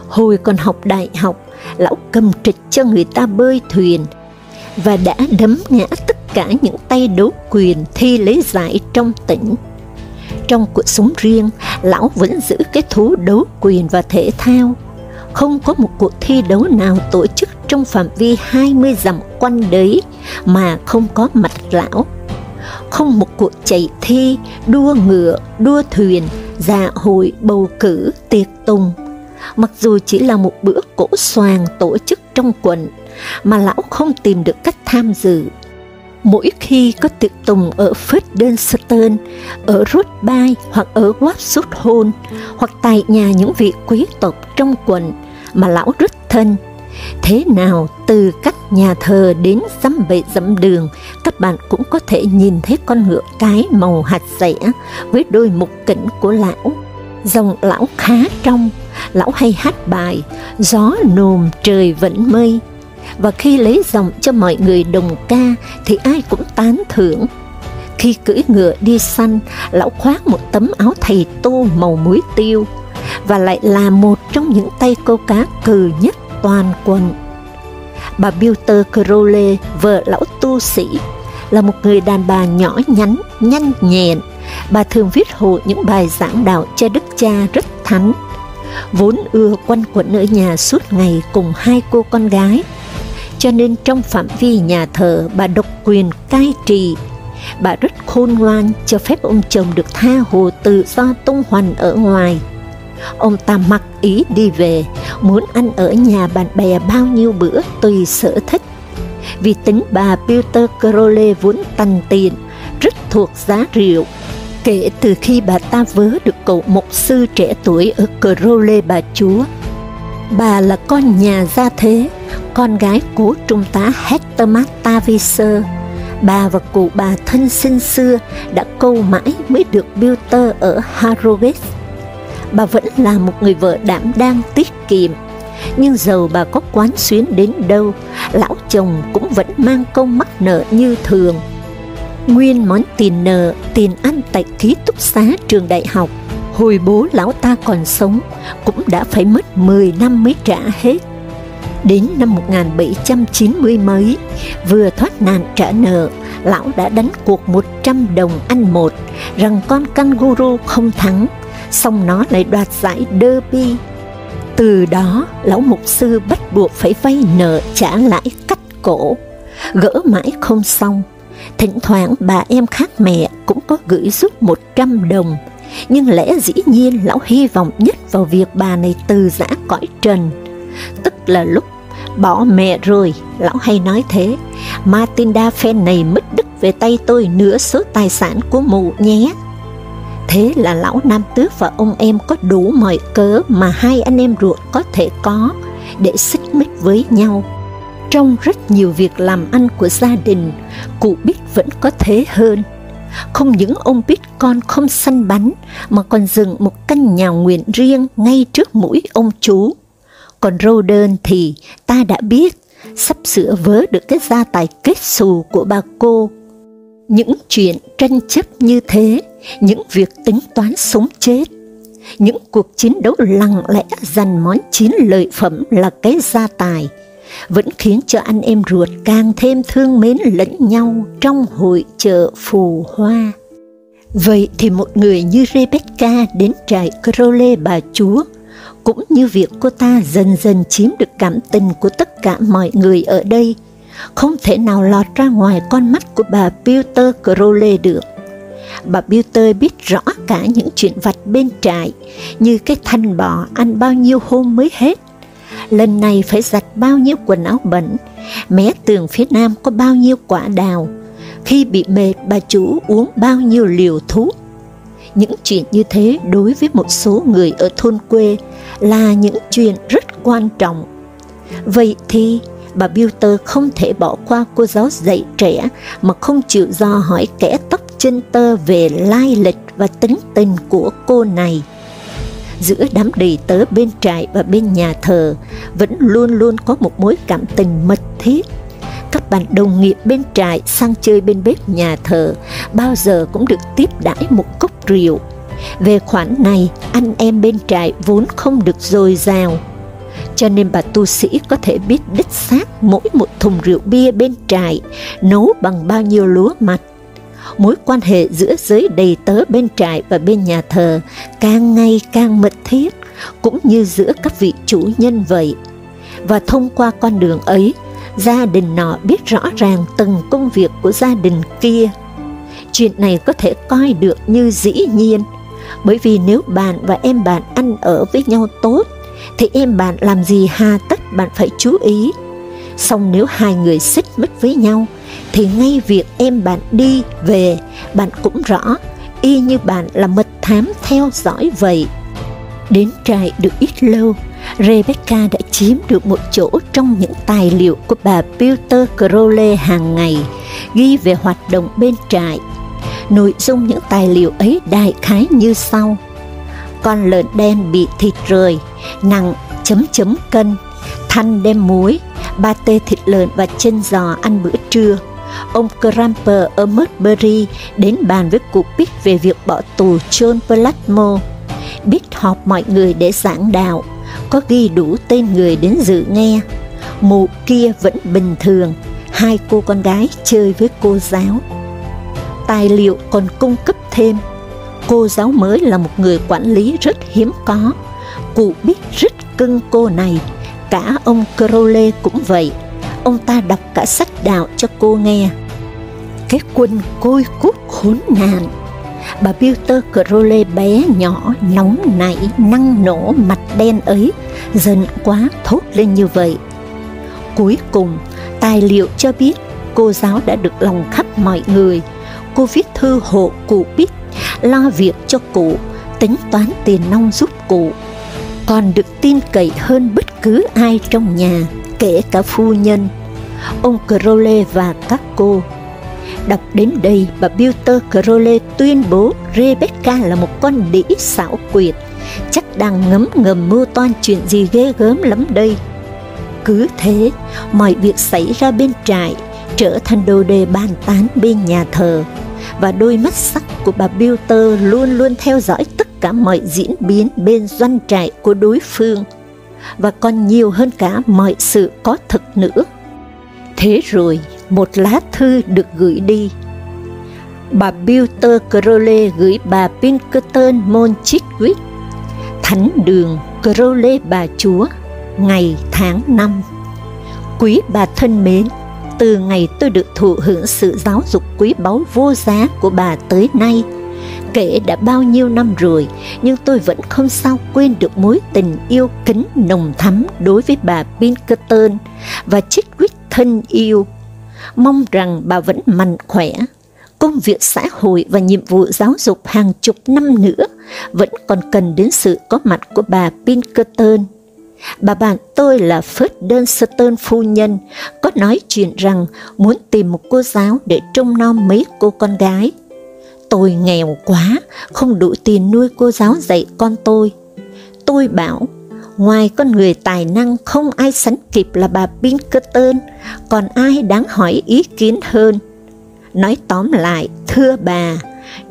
Hồi còn học đại học, lão cầm trịch cho người ta bơi thuyền và đã đấm ngã tất cả những tay đấu quyền thi lấy giải trong tỉnh. Trong cuộc sống riêng, lão vẫn giữ cái thú đấu quyền và thể thao. Không có một cuộc thi đấu nào tổ chức trong phạm vi 20 dặm quanh đấy mà không có mặt lão. Không một cuộc chạy thi, đua ngựa, đua thuyền, dạ hội, bầu cử, tiệc tùng. Mặc dù chỉ là một bữa cỗ xoàng tổ chức trong quận, mà lão không tìm được cách tham dự mỗi khi có tiệc tùng ở Fredenston, ở Rothby hoặc ở Watshut hoặc tại nhà những vị quý tộc trong quận mà lão rất thân. Thế nào từ cách nhà thờ đến dăm bệ dẫm đường, các bạn cũng có thể nhìn thấy con ngựa cái màu hạt rẻ với đôi mục kỉnh của lão. Dòng lão khá trong, lão hay hát bài, gió nồm trời vẫn mây, và khi lấy giọng cho mọi người đồng ca thì ai cũng tán thưởng. Khi cưỡi ngựa đi săn, lão khoác một tấm áo thầy tô màu muối tiêu và lại là một trong những tay câu cá cừ nhất toàn quân. Bà Bilter Crowley, vợ lão tu sĩ, là một người đàn bà nhỏ nhắn, nhanh nhẹn. Bà thường viết hộ những bài giảng đạo cho đức cha rất thánh. Vốn ưa quanh quẩn ở nhà suốt ngày cùng hai cô con gái, cho nên trong phạm vi nhà thờ bà độc quyền cai trị. Bà rất khôn ngoan cho phép ông chồng được tha hồ tự do tung hoành ở ngoài. Ông ta mặc ý đi về, muốn ăn ở nhà bạn bè bao nhiêu bữa tùy sở thích. Vì tính bà Peter Crowley vốn tằn tiền, rất thuộc giá rượu. Kể từ khi bà ta vớ được cậu mục sư trẻ tuổi ở Crowley bà chúa, bà là con nhà gia thế, con gái của trung tá Hector Mataviser. Bà và cụ bà thân sinh xưa đã câu mãi mới được Bilter ở Harrogate. Bà vẫn là một người vợ đảm đang tiết kiệm, nhưng dầu bà có quán xuyến đến đâu, lão chồng cũng vẫn mang công mắc nợ như thường. Nguyên món tiền nợ, tiền ăn tại ký túc xá trường đại học, hồi bố lão ta còn sống, cũng đã phải mất 10 năm mới trả hết. Đến năm 1790 mấy, vừa thoát nạn trả nợ, lão đã đánh cuộc 100 đồng ăn một, rằng con kangaroo không thắng, xong nó lại đoạt giải derby. Từ đó, lão mục sư bắt buộc phải vay nợ trả lãi cắt cổ, gỡ mãi không xong. Thỉnh thoảng bà em khác mẹ cũng có gửi giúp 100 đồng, nhưng lẽ dĩ nhiên lão hy vọng nhất vào việc bà này từ giã cõi trần, tức là lúc bỏ mẹ rồi, lão hay nói thế, Matinda phen này mất đứt về tay tôi nửa số tài sản của mụ nhé. Thế là lão Nam Tước và ông em có đủ mọi cớ mà hai anh em ruột có thể có để xích mích với nhau. Trong rất nhiều việc làm ăn của gia đình, cụ biết vẫn có thế hơn. Không những ông biết con không săn bắn, mà còn dựng một căn nhà nguyện riêng ngay trước mũi ông chú. Còn Roden thì ta đã biết, sắp sửa vớ được cái gia tài kết xù của bà cô. Những chuyện tranh chấp như thế, những việc tính toán sống chết, những cuộc chiến đấu lặng lẽ dành món chiến lợi phẩm là cái gia tài, vẫn khiến cho anh em ruột càng thêm thương mến lẫn nhau trong hội chợ phù hoa. Vậy thì một người như Rebecca đến trại Crowley bà chúa, cũng như việc cô ta dần dần chiếm được cảm tình của tất cả mọi người ở đây, không thể nào lọt ra ngoài con mắt của bà Peter Crowley được. Bà Peter biết rõ cả những chuyện vặt bên trại, như cái thanh bò ăn bao nhiêu hôm mới hết, lần này phải giặt bao nhiêu quần áo bẩn, mé tường phía nam có bao nhiêu quả đào, khi bị mệt bà chủ uống bao nhiêu liều thuốc. Những chuyện như thế đối với một số người ở thôn quê là những chuyện rất quan trọng. Vậy thì bà Bilter không thể bỏ qua cô giáo dạy trẻ mà không chịu do hỏi kẻ tóc chân tơ về lai lịch và tính tình của cô này giữa đám đầy tớ bên trại và bên nhà thờ vẫn luôn luôn có một mối cảm tình mật thiết. Các bạn đồng nghiệp bên trại sang chơi bên bếp nhà thờ bao giờ cũng được tiếp đãi một cốc rượu. Về khoản này, anh em bên trại vốn không được dồi dào, cho nên bà tu sĩ có thể biết đích xác mỗi một thùng rượu bia bên trại nấu bằng bao nhiêu lúa mạch mối quan hệ giữa giới đầy tớ bên trại và bên nhà thờ càng ngày càng mật thiết, cũng như giữa các vị chủ nhân vậy. Và thông qua con đường ấy, gia đình nọ biết rõ ràng từng công việc của gia đình kia. Chuyện này có thể coi được như dĩ nhiên, bởi vì nếu bạn và em bạn ăn ở với nhau tốt, thì em bạn làm gì hà tất bạn phải chú ý. Xong nếu hai người xích mích với nhau, thì ngay việc em bạn đi về, bạn cũng rõ, y như bạn là mật thám theo dõi vậy. Đến trại được ít lâu, Rebecca đã chiếm được một chỗ trong những tài liệu của bà Peter Crowley hàng ngày, ghi về hoạt động bên trại. Nội dung những tài liệu ấy đại khái như sau. Con lợn đen bị thịt rời, nặng chấm chấm cân, thanh đem muối, ba tê thịt lợn và chân giò ăn bữa trưa. Ông Cramper ở Mudbury đến bàn với cụ Pitt về việc bỏ tù John Blackmore. Pitt họp mọi người để giảng đạo, có ghi đủ tên người đến dự nghe. Mụ kia vẫn bình thường, hai cô con gái chơi với cô giáo. Tài liệu còn cung cấp thêm, cô giáo mới là một người quản lý rất hiếm có, cụ biết rất cưng cô này, cả ông Crowley cũng vậy ông ta đọc cả sách đạo cho cô nghe. Cái quân côi cút khốn nạn Bà Peter Crowley bé nhỏ, nóng nảy, năng nổ, mặt đen ấy, dần quá thốt lên như vậy. Cuối cùng, tài liệu cho biết cô giáo đã được lòng khắp mọi người. Cô viết thư hộ cụ biết, lo việc cho cụ, tính toán tiền nong giúp cụ. Còn được tin cậy hơn bất cứ ai trong nhà, kể cả phu nhân. Ông Crowley và các cô Đọc đến đây, bà Peter Crowley tuyên bố Rebecca là một con đĩ xảo quyệt, chắc đang ngấm ngầm mưu toan chuyện gì ghê gớm lắm đây. Cứ thế, mọi việc xảy ra bên trại trở thành đồ đề bàn tán bên nhà thờ, và đôi mắt sắc của bà Peter luôn luôn theo dõi tất cả mọi diễn biến bên doanh trại của đối phương, và còn nhiều hơn cả mọi sự có thực nữa. Thế rồi, một lá thư được gửi đi. Bà Peter Crowley gửi bà Pinkerton Monchitwick, Thánh đường Crowley bà Chúa, ngày tháng năm. Quý bà thân mến, từ ngày tôi được thụ hưởng sự giáo dục quý báu vô giá của bà tới nay, kể đã bao nhiêu năm rồi, nhưng tôi vẫn không sao quên được mối tình yêu kính nồng thắm đối với bà Pinkerton và chiếc quýt thân yêu mong rằng bà vẫn mạnh khỏe. Công việc xã hội và nhiệm vụ giáo dục hàng chục năm nữa vẫn còn cần đến sự có mặt của bà Pinkerton. Bà bạn tôi là Phớt Đơn Sutton phu nhân có nói chuyện rằng muốn tìm một cô giáo để trông nom mấy cô con gái. Tôi nghèo quá, không đủ tiền nuôi cô giáo dạy con tôi. Tôi bảo Ngoài con người tài năng không ai sánh kịp là bà Pinkerton, còn ai đáng hỏi ý kiến hơn. Nói tóm lại, thưa bà,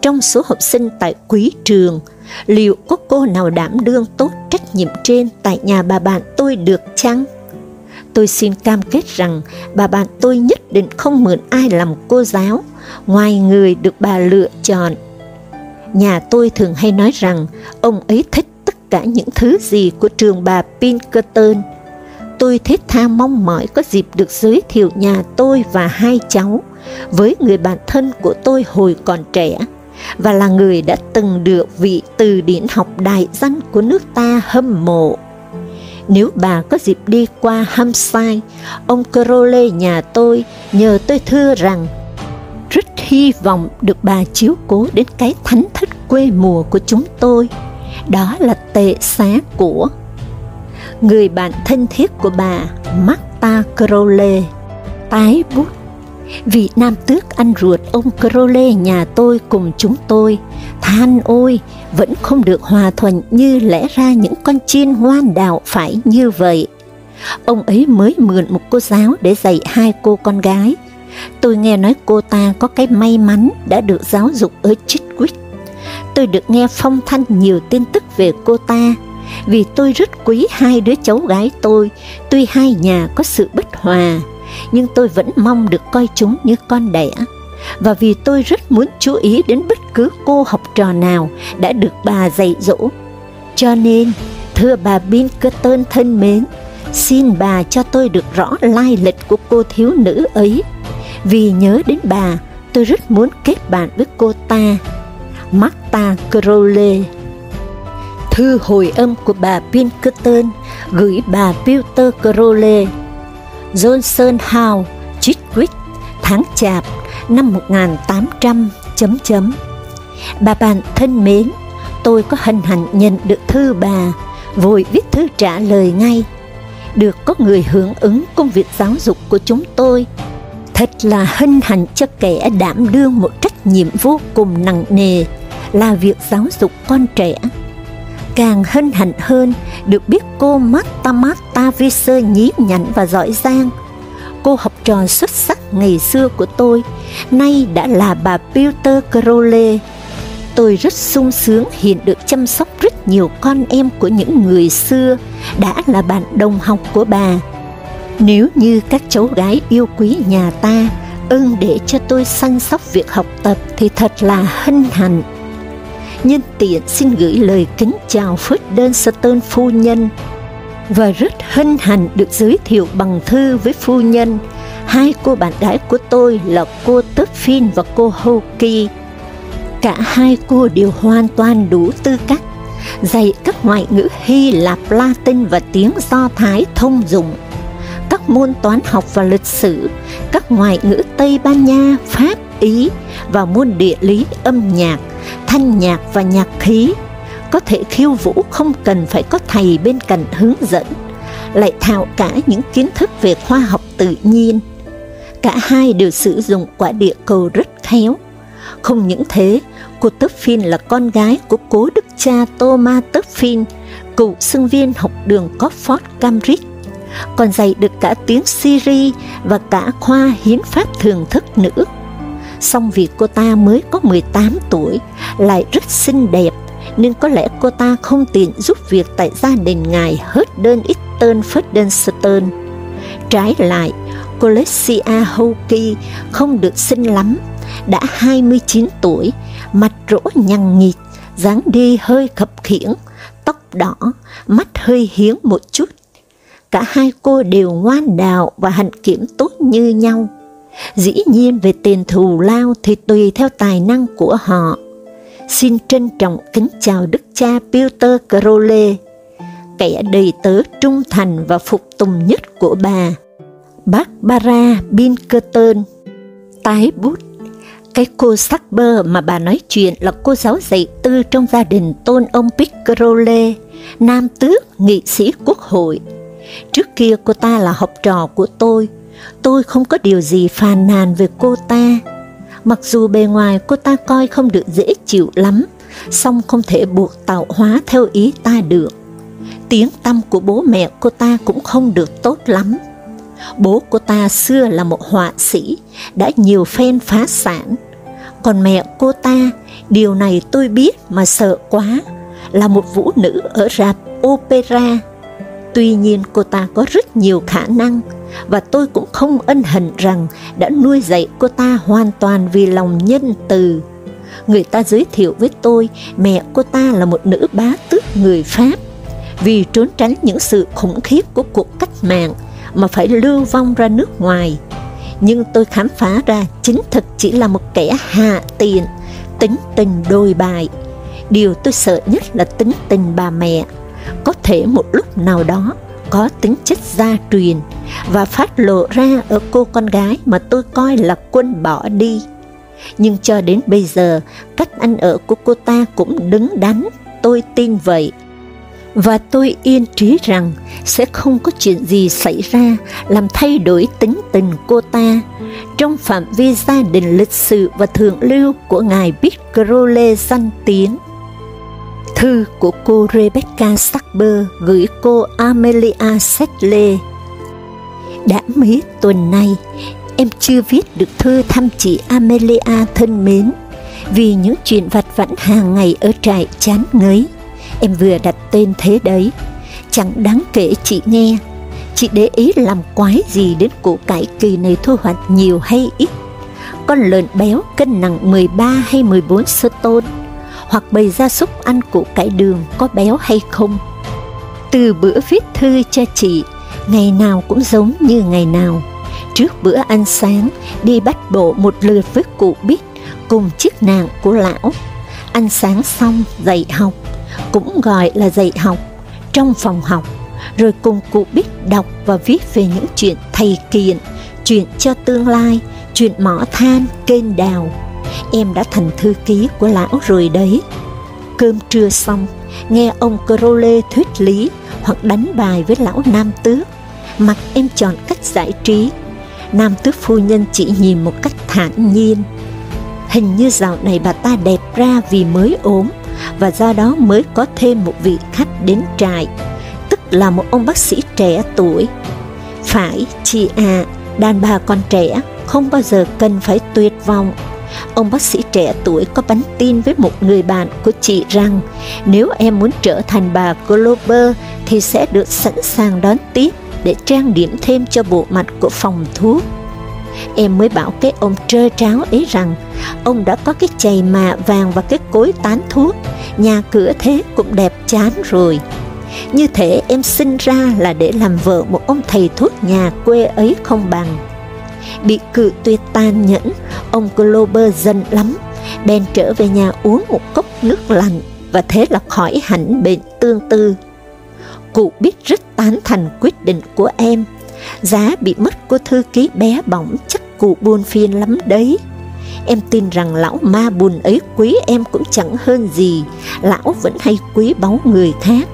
trong số học sinh tại quý trường, liệu có cô nào đảm đương tốt trách nhiệm trên tại nhà bà bạn tôi được chăng? Tôi xin cam kết rằng bà bạn tôi nhất định không mượn ai làm cô giáo, ngoài người được bà lựa chọn. Nhà tôi thường hay nói rằng ông ấy thích tất cả những thứ gì của trường bà Pinkerton. Tôi thiết tha mong mỏi có dịp được giới thiệu nhà tôi và hai cháu với người bạn thân của tôi hồi còn trẻ và là người đã từng được vị từ điển học đại danh của nước ta hâm mộ. Nếu bà có dịp đi qua Hampshire, ông Crowley nhà tôi nhờ tôi thưa rằng rất hy vọng được bà chiếu cố đến cái thánh thất quê mùa của chúng tôi đó là tệ xá của người bạn thân thiết của bà Martha Crowley, tái bút. Vị nam tước anh ruột ông Crowley nhà tôi cùng chúng tôi, than ôi, vẫn không được hòa thuận như lẽ ra những con chiên ngoan đạo phải như vậy. Ông ấy mới mượn một cô giáo để dạy hai cô con gái. Tôi nghe nói cô ta có cái may mắn đã được giáo dục ở Chitwick tôi được nghe phong thanh nhiều tin tức về cô ta, vì tôi rất quý hai đứa cháu gái tôi, tuy hai nhà có sự bất hòa, nhưng tôi vẫn mong được coi chúng như con đẻ. Và vì tôi rất muốn chú ý đến bất cứ cô học trò nào đã được bà dạy dỗ. Cho nên, thưa bà Pinkerton thân mến, xin bà cho tôi được rõ lai lịch của cô thiếu nữ ấy. Vì nhớ đến bà, tôi rất muốn kết bạn với cô ta Martha Crowley. Thư hồi âm của bà Pinkerton gửi bà Peter Crowley. Johnson House, Chitwick, tháng Chạp, năm 1800, chấm chấm. Bà bạn thân mến, tôi có hân hạnh nhận được thư bà, vội viết thư trả lời ngay. Được có người hưởng ứng công việc giáo dục của chúng tôi. Thật là hân hạnh cho kẻ đảm đương một trách nhiệm vô cùng nặng nề là việc giáo dục con trẻ. Càng hân hạnh hơn được biết cô Marta Marta Visser nhí nhảnh và giỏi giang. Cô học trò xuất sắc ngày xưa của tôi, nay đã là bà Peter Crowley. Tôi rất sung sướng hiện được chăm sóc rất nhiều con em của những người xưa đã là bạn đồng học của bà. Nếu như các cháu gái yêu quý nhà ta ưng để cho tôi săn sóc việc học tập thì thật là hân hạnh nhân tiện xin gửi lời kính chào phước đơn Stone phu nhân. và rất hân hạnh được giới thiệu bằng thư với phu nhân, hai cô bạn gái của tôi là cô Tớp Phin và cô Hoki. Cả hai cô đều hoàn toàn đủ tư cách dạy các ngoại ngữ Hy Lạp, Latin và tiếng Do Thái thông dụng, các môn toán học và lịch sử, các ngoại ngữ Tây Ban Nha, Pháp, Ý và môn địa lý âm nhạc, thanh nhạc và nhạc khí. Có thể khiêu vũ không cần phải có thầy bên cạnh hướng dẫn, lại thạo cả những kiến thức về khoa học tự nhiên. Cả hai đều sử dụng quả địa cầu rất khéo. Không những thế, cô Tớp là con gái của cố đức cha Thomas Tớp cựu sinh viên học đường Oxford Cambridge, còn dạy được cả tiếng Syri và cả khoa hiến pháp thường thức nữa. Song việc cô ta mới có 18 tuổi, lại rất xinh đẹp, nên có lẽ cô ta không tiện giúp việc tại gia đình ngài hết đơn Easton Ferdinand Trái lại, cô Hoki Houki không được xinh lắm, đã 29 tuổi, mặt rỗ nhăn nhịt, dáng đi hơi khập khiễng, tóc đỏ, mắt hơi hiếng một chút. Cả hai cô đều ngoan đạo và hạnh kiểm tốt như nhau. Dĩ nhiên về tiền thù lao thì tùy theo tài năng của họ. Xin trân trọng kính chào đức cha Peter Crowley, kẻ đầy tớ trung thành và phục tùng nhất của bà. Barbara Pinkerton Tái bút cái cô sắc bơ mà bà nói chuyện là cô giáo dạy tư trong gia đình tôn ông Piccarole, nam tước, nghị sĩ quốc hội. Trước kia cô ta là học trò của tôi, tôi không có điều gì phàn nàn về cô ta. Mặc dù bề ngoài cô ta coi không được dễ chịu lắm, song không thể buộc tạo hóa theo ý ta được. Tiếng tâm của bố mẹ cô ta cũng không được tốt lắm. Bố cô ta xưa là một họa sĩ, đã nhiều phen phá sản. Còn mẹ cô ta, điều này tôi biết mà sợ quá, là một vũ nữ ở rạp opera. Tuy nhiên cô ta có rất nhiều khả năng, và tôi cũng không ân hận rằng đã nuôi dạy cô ta hoàn toàn vì lòng nhân từ. Người ta giới thiệu với tôi mẹ cô ta là một nữ bá tước người Pháp, vì trốn tránh những sự khủng khiếp của cuộc cách mạng mà phải lưu vong ra nước ngoài. Nhưng tôi khám phá ra chính thực chỉ là một kẻ hạ tiện, tính tình đồi bại. Điều tôi sợ nhất là tính tình bà mẹ, có thể một lúc nào đó có tính chất gia truyền và phát lộ ra ở cô con gái mà tôi coi là quân bỏ đi. Nhưng cho đến bây giờ, cách ăn ở của cô ta cũng đứng đắn, tôi tin vậy và tôi yên trí rằng sẽ không có chuyện gì xảy ra làm thay đổi tính tình cô ta trong phạm vi gia đình lịch sử và thượng lưu của ngài Piccarole danh tiếng. Thư của cô Rebecca Sackber gửi cô Amelia Sedley Đã mấy tuần nay, em chưa viết được thư thăm chị Amelia thân mến, vì những chuyện vặt vãnh hàng ngày ở trại chán ngấy Em vừa đặt tên thế đấy, chẳng đáng kể chị nghe. Chị để ý làm quái gì đến củ cải kỳ này thu hoạch nhiều hay ít. Con lợn béo cân nặng 13 hay 14 sơ tôn, hoặc bầy gia súc ăn củ cải đường có béo hay không. Từ bữa viết thư cho chị, ngày nào cũng giống như ngày nào. Trước bữa ăn sáng, đi bắt bộ một lượt với cụ Bích cùng chiếc nàng của lão. Ăn sáng xong, dạy học, cũng gọi là dạy học, trong phòng học, rồi cùng cụ biết đọc và viết về những chuyện thầy kiện, chuyện cho tương lai, chuyện mỏ than, kênh đào. Em đã thành thư ký của lão rồi đấy. Cơm trưa xong, nghe ông Crowley thuyết lý hoặc đánh bài với lão Nam Tước, mặc em chọn cách giải trí. Nam Tước phu nhân chỉ nhìn một cách thản nhiên. Hình như dạo này bà ta đẹp ra vì mới ốm, và do đó mới có thêm một vị khách đến trại, tức là một ông bác sĩ trẻ tuổi. Phải, chị à, đàn bà còn trẻ không bao giờ cần phải tuyệt vọng. Ông bác sĩ trẻ tuổi có bắn tin với một người bạn của chị rằng nếu em muốn trở thành bà Glober thì sẽ được sẵn sàng đón tiếp để trang điểm thêm cho bộ mặt của phòng thuốc. Em mới bảo cái ông trơ tráo ấy rằng ông đã có cái chày mạ vàng và cái cối tán thuốc, nhà cửa thế cũng đẹp chán rồi. như thế em sinh ra là để làm vợ một ông thầy thuốc nhà quê ấy không bằng. Bị cự tuyệt tàn nhẫn, ông Glober giận lắm, bèn trở về nhà uống một cốc nước lạnh và thế là khỏi hẳn bệnh tương tư. Cụ biết rất tán thành quyết định của em, giá bị mất cô thư ký bé bỏng chắc cụ buồn phiền lắm đấy. Em tin rằng lão ma buồn ấy quý em cũng chẳng hơn gì, lão vẫn hay quý báu người khác.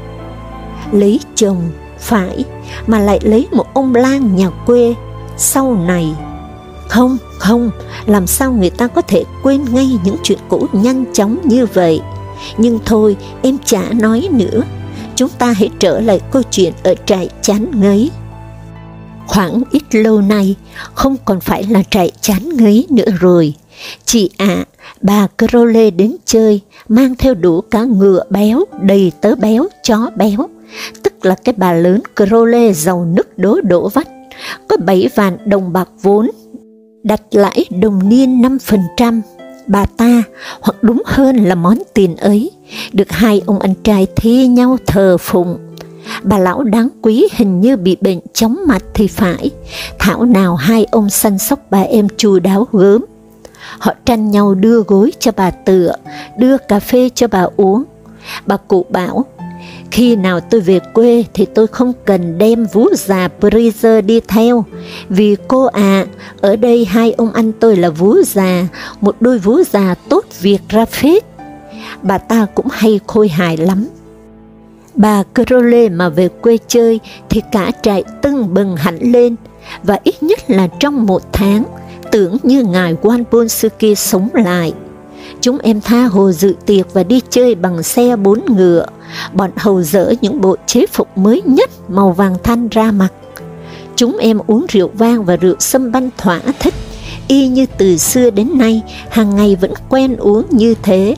Lấy chồng, phải, mà lại lấy một ông lang nhà quê, sau này. Không, không, làm sao người ta có thể quên ngay những chuyện cũ nhanh chóng như vậy. Nhưng thôi, em chả nói nữa, chúng ta hãy trở lại câu chuyện ở trại chán ngấy. Khoảng ít lâu nay, không còn phải là trại chán ngấy nữa rồi. Chị ạ, à, bà Crowley đến chơi, mang theo đủ cả ngựa béo, đầy tớ béo, chó béo, tức là cái bà lớn Crowley giàu nức đố đổ vách, có bảy vạn đồng bạc vốn, đặt lãi đồng niên 5%, bà ta, hoặc đúng hơn là món tiền ấy, được hai ông anh trai thi nhau thờ phụng. Bà lão đáng quý hình như bị bệnh chóng mặt thì phải, thảo nào hai ông săn sóc bà em chu đáo gớm. Họ tranh nhau đưa gối cho bà tựa, đưa cà phê cho bà uống. Bà cụ bảo, khi nào tôi về quê thì tôi không cần đem vú già Breezer đi theo, vì cô à, ở đây hai ông anh tôi là vú già, một đôi vú già tốt việc ra phết. Bà ta cũng hay khôi hài lắm. Bà Crowley mà về quê chơi thì cả trại tưng bừng hẳn lên, và ít nhất là trong một tháng, tưởng như ngài Wanpolsky sống lại. Chúng em tha hồ dự tiệc và đi chơi bằng xe bốn ngựa, bọn hầu dỡ những bộ chế phục mới nhất màu vàng thanh ra mặt. Chúng em uống rượu vang và rượu sâm banh thỏa thích, y như từ xưa đến nay, hàng ngày vẫn quen uống như thế.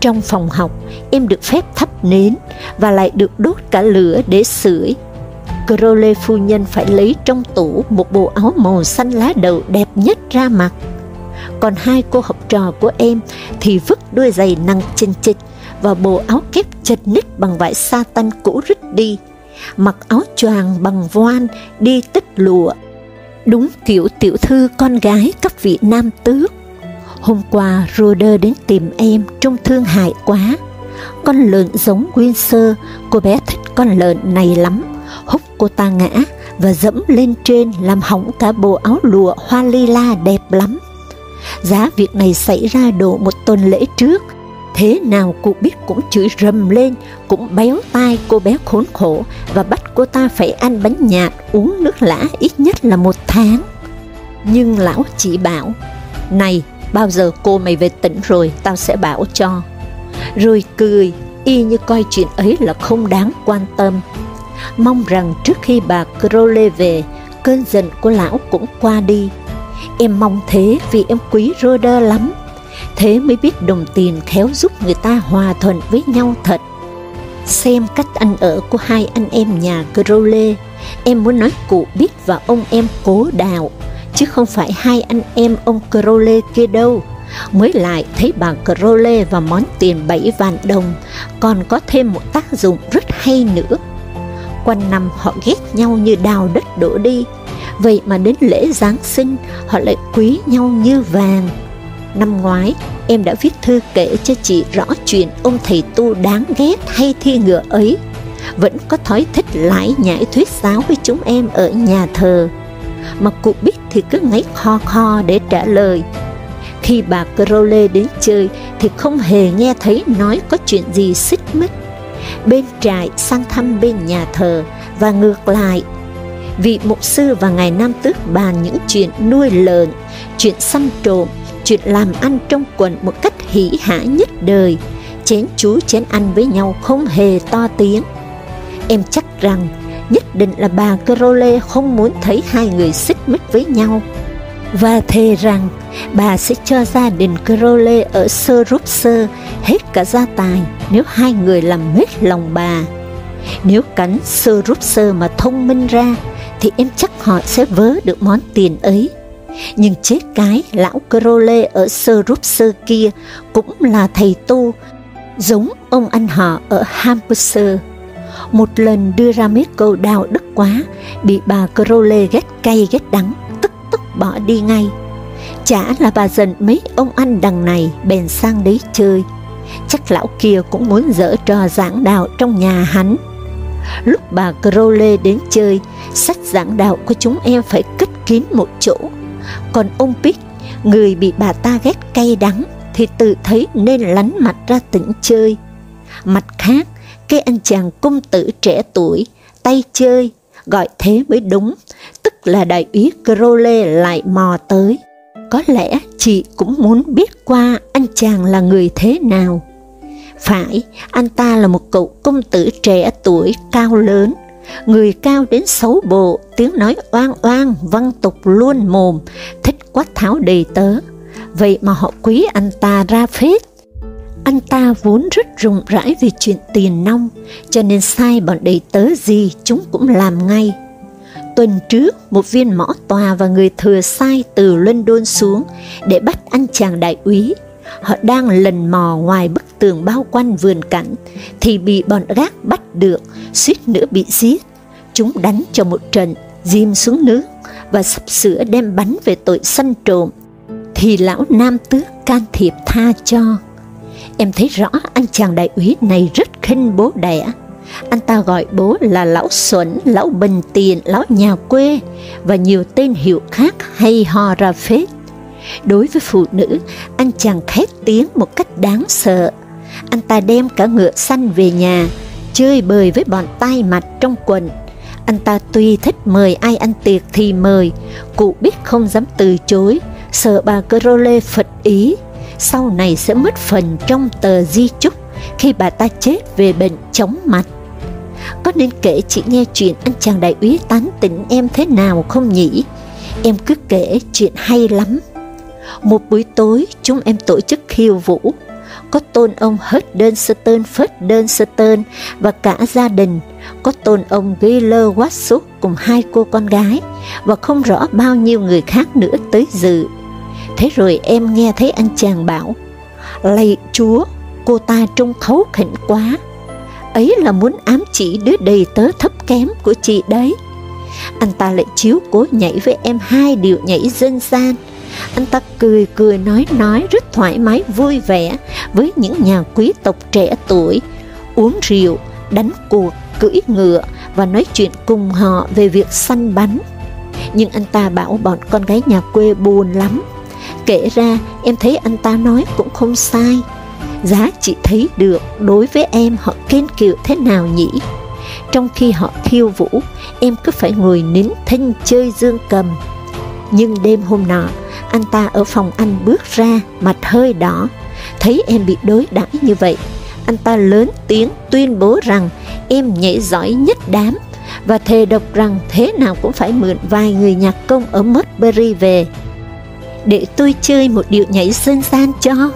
Trong phòng học, em được phép thắp nến và lại được đốt cả lửa để sưởi. Crowley phu nhân phải lấy trong tủ một bộ áo màu xanh lá đậu đẹp nhất ra mặt. Còn hai cô học trò của em thì vứt đôi giày nặng chênh chịch và bộ áo kép chật nít bằng vải sa tanh cũ rít đi, mặc áo choàng bằng voan đi tích lụa. Đúng kiểu tiểu thư con gái các vị nam tước. Hôm qua Roder đến tìm em trông thương hại quá. Con lợn giống Windsor, cô bé thích con lợn này lắm, húc cô ta ngã và dẫm lên trên làm hỏng cả bộ áo lụa hoa lila đẹp lắm. Giá việc này xảy ra độ một tuần lễ trước, thế nào cụ biết cũng chửi rầm lên, cũng béo tai cô bé khốn khổ và bắt cô ta phải ăn bánh nhạt, uống nước lã ít nhất là một tháng. Nhưng lão chỉ bảo, này, bao giờ cô mày về tỉnh rồi, tao sẽ bảo cho. Rồi cười, y như coi chuyện ấy là không đáng quan tâm. Mong rằng trước khi bà Crowley về, cơn giận của lão cũng qua đi. Em mong thế vì em quý roder lắm, thế mới biết đồng tiền khéo giúp người ta hòa thuận với nhau thật. Xem cách ăn ở của hai anh em nhà Crowley, em muốn nói cụ biết và ông em cố đạo, chứ không phải hai anh em ông Crowley kia đâu. Mới lại thấy bà Crowley và món tiền 7 vạn đồng còn có thêm một tác dụng rất hay nữa. Quanh năm họ ghét nhau như đào đất đổ đi, vậy mà đến lễ Giáng sinh họ lại quý nhau như vàng. Năm ngoái, em đã viết thư kể cho chị rõ chuyện ông thầy tu đáng ghét hay thi ngựa ấy, vẫn có thói thích lãi nhãi thuyết giáo với chúng em ở nhà thờ. Mà cụ biết thì cứ ngáy kho kho để trả lời. Khi bà Crowley đến chơi thì không hề nghe thấy nói có chuyện gì xích mích. Bên trại sang thăm bên nhà thờ và ngược lại vị mục sư và ngài Nam Tước bàn những chuyện nuôi lợn, chuyện săn trộm, chuyện làm ăn trong quần một cách hỉ hả nhất đời, chén chú chén ăn với nhau không hề to tiếng. Em chắc rằng nhất định là bà Crowley không muốn thấy hai người xích mích với nhau, và thề rằng bà sẽ cho gia đình Crowley ở Sơ Rúp Sơ hết cả gia tài nếu hai người làm hết lòng bà. Nếu cánh Sơ Rúp Sơ mà thông minh ra, thì em chắc họ sẽ vớ được món tiền ấy. Nhưng chết cái lão Crowley ở sơ rúp sơ kia cũng là thầy tu, giống ông anh họ ở Hampshire. một lần đưa ra mấy câu đạo đức quá, bị bà Crowley ghét cay ghét đắng, tức tức bỏ đi ngay. Chả là bà giận mấy ông anh đằng này bèn sang đấy chơi. Chắc lão kia cũng muốn dở trò giảng đạo trong nhà hắn. Lúc bà Crowley đến chơi, sách giảng đạo của chúng em phải cất kín một chỗ. Còn ông Pick, người bị bà ta ghét cay đắng, thì tự thấy nên lánh mặt ra tỉnh chơi. Mặt khác, cái anh chàng công tử trẻ tuổi, tay chơi, gọi thế mới đúng, tức là đại úy Crowley lại mò tới. Có lẽ chị cũng muốn biết qua anh chàng là người thế nào. Phải, anh ta là một cậu công tử trẻ tuổi cao lớn, người cao đến xấu bộ, tiếng nói oan oan, văn tục luôn mồm, thích quát tháo đầy tớ. Vậy mà họ quý anh ta ra phết. Anh ta vốn rất rộng rãi về chuyện tiền nông, cho nên sai bọn đầy tớ gì chúng cũng làm ngay. Tuần trước, một viên mõ tòa và người thừa sai từ London xuống để bắt anh chàng đại úy. Họ đang lần mò ngoài bức tường bao quanh vườn cảnh, thì bị bọn gác bắt được, suýt nữa bị giết. Chúng đánh cho một trận, diêm xuống nước, và sắp sửa đem bắn về tội săn trộm. Thì lão Nam Tước can thiệp tha cho. Em thấy rõ anh chàng đại úy này rất khinh bố đẻ. Anh ta gọi bố là lão xuẩn, lão bình tiền, lão nhà quê và nhiều tên hiệu khác hay ho ra phết. Đối với phụ nữ, anh chàng khét tiếng một cách đáng sợ. Anh ta đem cả ngựa xanh về nhà, chơi bời với bọn tai mặt trong quần. Anh ta tuy thích mời ai ăn tiệc thì mời, cụ biết không dám từ chối, sợ bà Crowley phật ý, sau này sẽ mất phần trong tờ di chúc khi bà ta chết về bệnh chóng mặt. Có nên kể chị nghe chuyện anh chàng đại úy tán tỉnh em thế nào không nhỉ? Em cứ kể chuyện hay lắm. Một buổi tối chúng em tổ chức khiêu vũ, có tôn ông hết đơn sơ tên, phớt đơn sơ tên và cả gia đình, có tôn ông Giller Watsup cùng hai cô con gái, và không rõ bao nhiêu người khác nữa tới dự. Thế rồi em nghe thấy anh chàng bảo, lạy chúa, cô ta trông khấu khỉnh quá, ấy là muốn ám chỉ đứa đầy tớ thấp kém của chị đấy. Anh ta lại chiếu cố nhảy với em hai điệu nhảy dân gian, anh ta cười cười nói nói rất thoải mái vui vẻ với những nhà quý tộc trẻ tuổi, uống rượu, đánh cuộc, cưỡi ngựa và nói chuyện cùng họ về việc săn bắn. Nhưng anh ta bảo bọn con gái nhà quê buồn lắm. Kể ra em thấy anh ta nói cũng không sai. Giá chị thấy được đối với em họ kiên kiệu thế nào nhỉ? Trong khi họ khiêu vũ, em cứ phải ngồi nín thinh chơi dương cầm. Nhưng đêm hôm nọ, anh ta ở phòng anh bước ra, mặt hơi đỏ, thấy em bị đối đãi như vậy. Anh ta lớn tiếng tuyên bố rằng em nhảy giỏi nhất đám, và thề độc rằng thế nào cũng phải mượn vài người nhạc công ở Mudbury về. Để tôi chơi một điệu nhảy sơn san cho.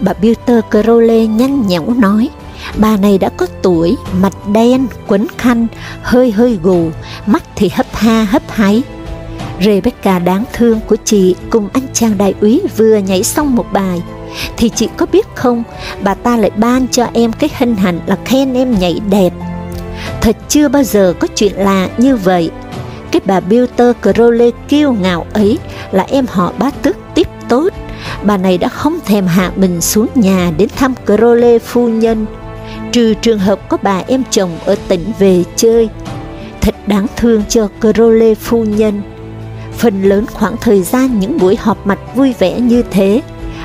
Bà Peter Crowley nhanh nhõng nói, bà này đã có tuổi, mặt đen, quấn khăn, hơi hơi gù, mắt thì hấp ha hấp háy, Rebecca đáng thương của chị cùng anh chàng đại úy vừa nhảy xong một bài, thì chị có biết không, bà ta lại ban cho em cái hình hạnh là khen em nhảy đẹp. Thật chưa bao giờ có chuyện lạ như vậy. Cái bà Bilter Crowley kiêu ngạo ấy là em họ bá tước tiếp tốt. Bà này đã không thèm hạ mình xuống nhà đến thăm Crowley phu nhân, trừ trường hợp có bà em chồng ở tỉnh về chơi. Thật đáng thương cho Crowley phu nhân Phần lớn khoảng thời gian những buổi họp mặt vui vẻ như thế,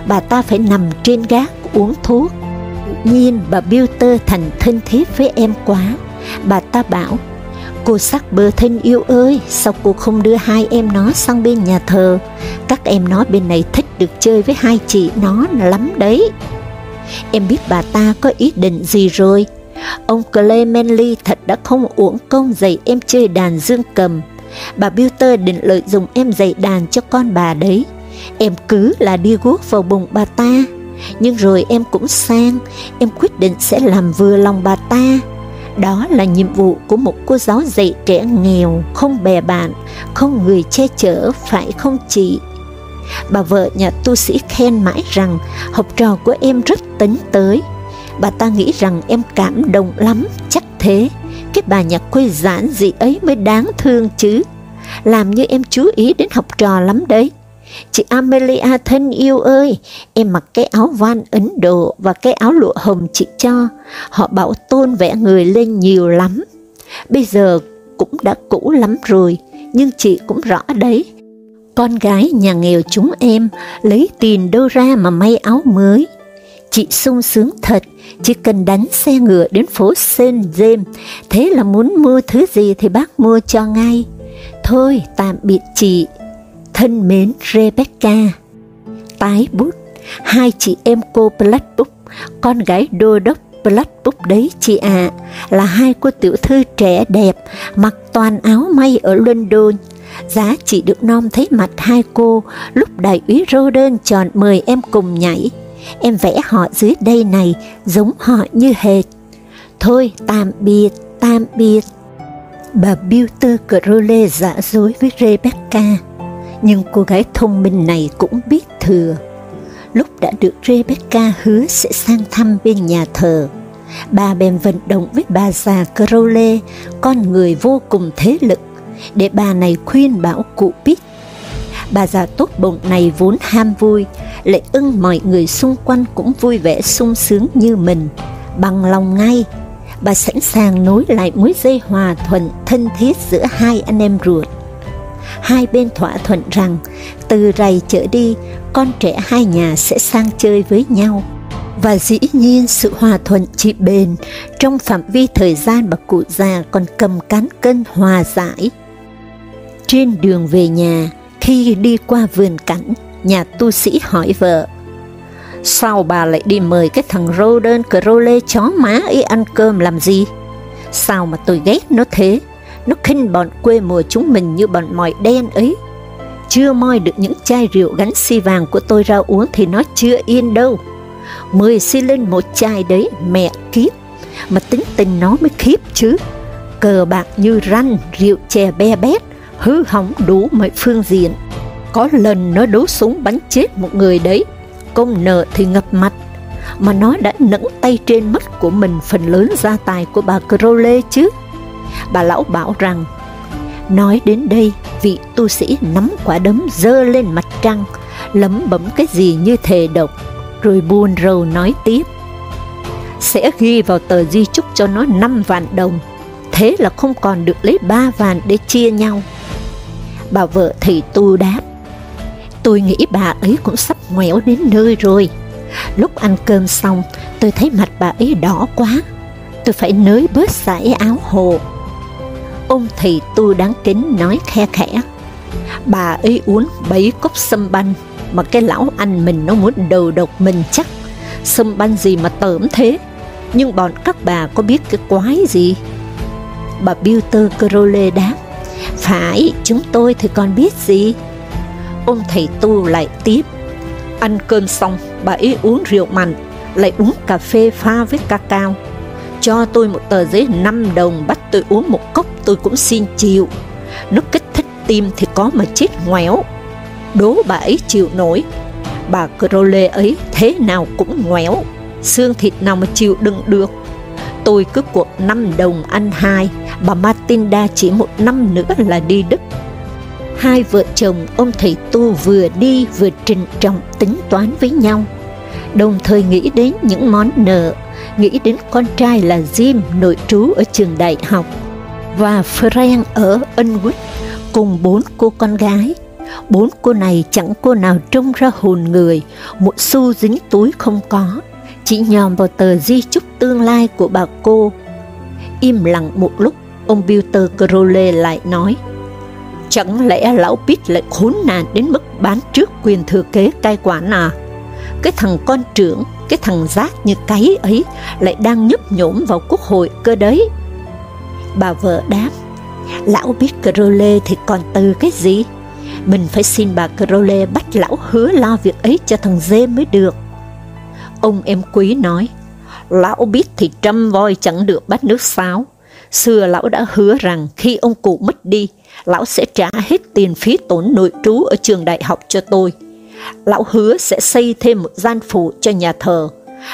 bà ta phải nằm trên gác uống thuốc. Nhiên bà Bilter thành thân thiết với em quá. Bà ta bảo, cô sắc bơ thân yêu ơi, sao cô không đưa hai em nó sang bên nhà thờ? Các em nó bên này thích được chơi với hai chị nó lắm đấy. Em biết bà ta có ý định gì rồi. Ông Clemenly thật đã không uổng công dạy em chơi đàn dương cầm bà Bilter định lợi dụng em dạy đàn cho con bà đấy. Em cứ là đi guốc vào bụng bà ta, nhưng rồi em cũng sang, em quyết định sẽ làm vừa lòng bà ta. Đó là nhiệm vụ của một cô giáo dạy trẻ nghèo, không bè bạn, không người che chở, phải không chị? Bà vợ nhà tu sĩ khen mãi rằng học trò của em rất tính tới. Bà ta nghĩ rằng em cảm động lắm, chắc thế, cái bà nhà quê giản dị ấy mới đáng thương chứ. Làm như em chú ý đến học trò lắm đấy. Chị Amelia thân yêu ơi, em mặc cái áo van Ấn Độ và cái áo lụa hồng chị cho, họ bảo tôn vẽ người lên nhiều lắm. Bây giờ cũng đã cũ lắm rồi, nhưng chị cũng rõ đấy. Con gái nhà nghèo chúng em lấy tiền đâu ra mà may áo mới. Chị sung sướng thật, chỉ cần đánh xe ngựa đến phố Saint James, thế là muốn mua thứ gì thì bác mua cho ngay. Thôi, tạm biệt chị, thân mến Rebecca. Tái bút, hai chị em cô Blackbook, con gái đô đốc Blackbook đấy chị ạ, à, là hai cô tiểu thư trẻ đẹp, mặc toàn áo may ở London. Giá chị được nom thấy mặt hai cô lúc đại úy Roden chọn mời em cùng nhảy. Em vẽ họ dưới đây này, giống họ như hệt. Thôi, tạm biệt, tạm biệt. Bà Beauty Crowley giả dối với Rebecca nhưng cô gái thông minh này cũng biết thừa. Lúc đã được Rebecca hứa sẽ sang thăm bên nhà thờ, bà bèn vận động với bà già Crowley, con người vô cùng thế lực, để bà này khuyên bảo cụ Pete. Bà già tốt bụng này vốn ham vui, lại ưng mọi người xung quanh cũng vui vẻ sung sướng như mình, bằng lòng ngay. Bà sẵn sàng nối lại mối dây hòa thuận thân thiết giữa hai anh em ruột hai bên thỏa thuận rằng từ rày trở đi, con trẻ hai nhà sẽ sang chơi với nhau. Và dĩ nhiên sự hòa thuận chỉ bền trong phạm vi thời gian mà cụ già còn cầm cán cân hòa giải. Trên đường về nhà, khi đi qua vườn cảnh, nhà tu sĩ hỏi vợ, Sao bà lại đi mời cái thằng Roden Crowley chó má ấy ăn cơm làm gì? Sao mà tôi ghét nó thế? Nó khinh bọn quê mùa chúng mình như bọn mòi đen ấy. Chưa moi được những chai rượu gắn xi vàng của tôi ra uống thì nó chưa yên đâu. Mười xi lên một chai đấy, mẹ kiếp. Mà tính tình nó mới khiếp chứ. Cờ bạc như răn, rượu chè be bét, hư hỏng đủ mọi phương diện. Có lần nó đấu súng bắn chết một người đấy, công nợ thì ngập mặt, mà nó đã nẫng tay trên mắt của mình phần lớn gia tài của bà Crowley chứ bà lão bảo rằng, nói đến đây, vị tu sĩ nắm quả đấm dơ lên mặt trăng, lấm bấm cái gì như thề độc, rồi buồn rầu nói tiếp. Sẽ ghi vào tờ di chúc cho nó 5 vạn đồng, thế là không còn được lấy ba vạn để chia nhau. Bà vợ thầy tu đáp, tôi nghĩ bà ấy cũng sắp ngoẻo đến nơi rồi. Lúc ăn cơm xong, tôi thấy mặt bà ấy đỏ quá, tôi phải nới bớt sải áo hồ Ông thầy tu đáng kính nói khe khẽ, bà ấy uống bấy cốc sâm banh, mà cái lão anh mình nó muốn đầu độc mình chắc, sâm banh gì mà tởm thế, nhưng bọn các bà có biết cái quái gì? Bà Bilter Crowley đáp, phải, chúng tôi thì còn biết gì? Ông thầy tu lại tiếp, ăn cơm xong, bà ấy uống rượu mạnh, lại uống cà phê pha với cacao, cho tôi một tờ giấy 5 đồng bắt tôi uống một cốc tôi cũng xin chịu. Nước kích thích tim thì có mà chết ngoéo. Đố bà ấy chịu nổi. Bà Crowley ấy thế nào cũng ngoéo. Xương thịt nào mà chịu đựng được. Tôi cứ cuộc 5 đồng ăn hai, bà ma Matinda chỉ một năm nữa là đi Đức. Hai vợ chồng ông thầy tu vừa đi vừa trình trọng tính toán với nhau, đồng thời nghĩ đến những món nợ nghĩ đến con trai là Jim nội trú ở trường đại học và Frank ở Ân cùng bốn cô con gái. Bốn cô này chẳng cô nào trông ra hồn người, một xu dính túi không có, chỉ nhòm vào tờ di chúc tương lai của bà cô. Im lặng một lúc, ông Peter Crowley lại nói, Chẳng lẽ lão Pitt lại khốn nạn đến mức bán trước quyền thừa kế cai quản à? Cái thằng con trưởng cái thằng rác như cái ấy lại đang nhấp nhổm vào quốc hội cơ đấy. Bà vợ đáp, lão biết Crowley thì còn từ cái gì? Mình phải xin bà Crowley bắt lão hứa lo việc ấy cho thằng dê mới được. Ông em quý nói, lão biết thì trăm voi chẳng được bắt nước sáo. Xưa lão đã hứa rằng khi ông cụ mất đi, lão sẽ trả hết tiền phí tốn nội trú ở trường đại học cho tôi lão hứa sẽ xây thêm một gian phủ cho nhà thờ.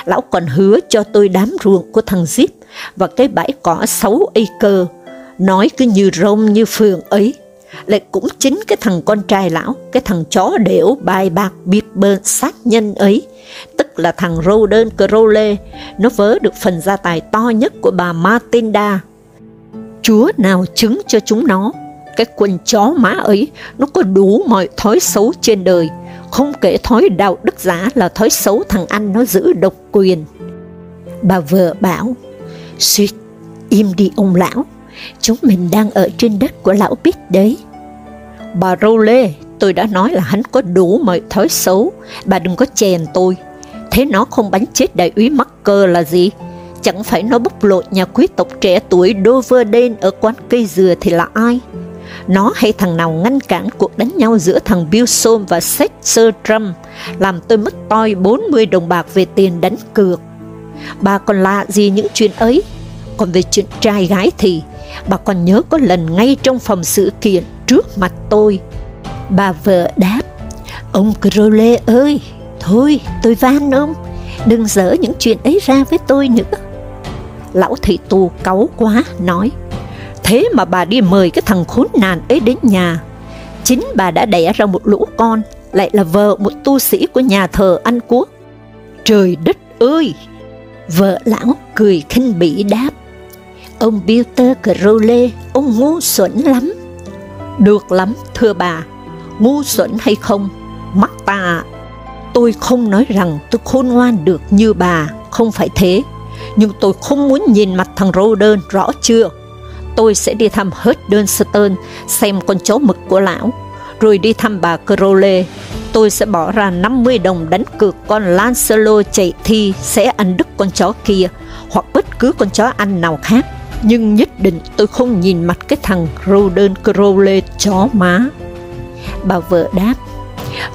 Lão còn hứa cho tôi đám ruộng của thằng Zip và cái bãi cỏ sáu acre, nói cứ như rông như phường ấy. Lại cũng chính cái thằng con trai lão, cái thằng chó đểu bài bạc bịp bơn sát nhân ấy, tức là thằng Roden Crowley, nó vớ được phần gia tài to nhất của bà Martinda. Chúa nào chứng cho chúng nó, cái quần chó má ấy, nó có đủ mọi thói xấu trên đời, không kể thói đạo đức giả là thói xấu thằng anh nó giữ độc quyền. Bà vợ bảo, suýt, im đi ông lão, chúng mình đang ở trên đất của lão biết đấy. Bà Rô Lê, tôi đã nói là hắn có đủ mọi thói xấu, bà đừng có chèn tôi. Thế nó không bắn chết đại úy mắc cơ là gì? Chẳng phải nó bóc lột nhà quý tộc trẻ tuổi Doverdale ở quán cây dừa thì là ai? Nó hay thằng nào ngăn cản cuộc đánh nhau giữa thằng Bilson và Seth Trump, làm tôi mất toi 40 đồng bạc về tiền đánh cược. Bà còn lạ gì những chuyện ấy? Còn về chuyện trai gái thì, bà còn nhớ có lần ngay trong phòng sự kiện trước mặt tôi. Bà vợ đáp, ông Crowley ơi, thôi tôi van ông, đừng dở những chuyện ấy ra với tôi nữa. Lão thị tù cáu quá, nói, thế mà bà đi mời cái thằng khốn nạn ấy đến nhà. Chính bà đã đẻ ra một lũ con, lại là vợ một tu sĩ của nhà thờ Anh Quốc. Trời đất ơi! Vợ lão cười khinh bỉ đáp, ông Peter Crowley, ông ngu xuẩn lắm. Được lắm, thưa bà, ngu xuẩn hay không, mắt ta Tôi không nói rằng tôi khôn ngoan được như bà, không phải thế, nhưng tôi không muốn nhìn mặt thằng Roden, rõ chưa? Tôi sẽ đi thăm Hudderston xem con chó mực của lão, rồi đi thăm bà Crowley. Tôi sẽ bỏ ra 50 đồng đánh cược con Lancelot chạy thi sẽ ăn đứt con chó kia, hoặc bất cứ con chó ăn nào khác. Nhưng nhất định tôi không nhìn mặt cái thằng Roden Crowley chó má. Bà vợ đáp,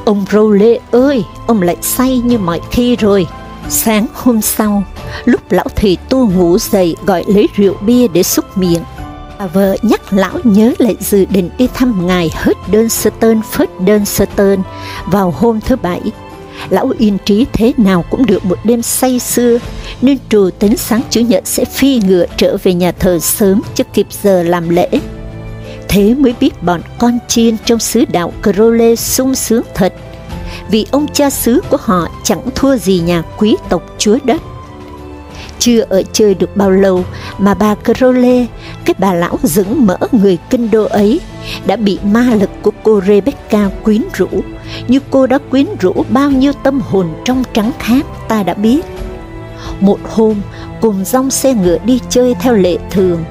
Ông Rowley ơi, ông lại say như mọi khi rồi. Sáng hôm sau, lúc lão thầy tu ngủ dậy gọi lấy rượu bia để xúc miệng, bà vợ nhắc lão nhớ lại dự định đi thăm ngài hết đơn sơ tơn phớt đơn sơ tơn vào hôm thứ bảy. Lão yên trí thế nào cũng được một đêm say sưa, nên trù tính sáng chủ nhật sẽ phi ngựa trở về nhà thờ sớm cho kịp giờ làm lễ. Thế mới biết bọn con chiên trong xứ đạo Crowley sung sướng thật, vì ông cha xứ của họ chẳng thua gì nhà quý tộc chúa đất. Chưa ở chơi được bao lâu mà bà Crowley, cái bà lão dững mỡ người kinh đô ấy, đã bị ma lực của cô Rebecca quyến rũ, như cô đã quyến rũ bao nhiêu tâm hồn trong trắng khác ta đã biết. Một hôm, cùng dòng xe ngựa đi chơi theo lệ thường,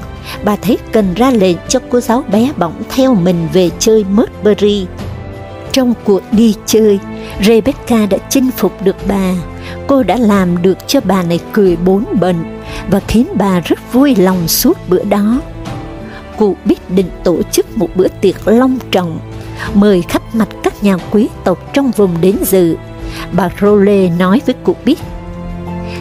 bà thấy cần ra lệnh cho cô giáo bé bỏng theo mình về chơi Mudbury. Trong cuộc đi chơi, Rebecca đã chinh phục được bà. Cô đã làm được cho bà này cười bốn bệnh và khiến bà rất vui lòng suốt bữa đó. Cụ biết định tổ chức một bữa tiệc long trọng, mời khắp mặt các nhà quý tộc trong vùng đến dự. Bà Rolle nói với cụ biết,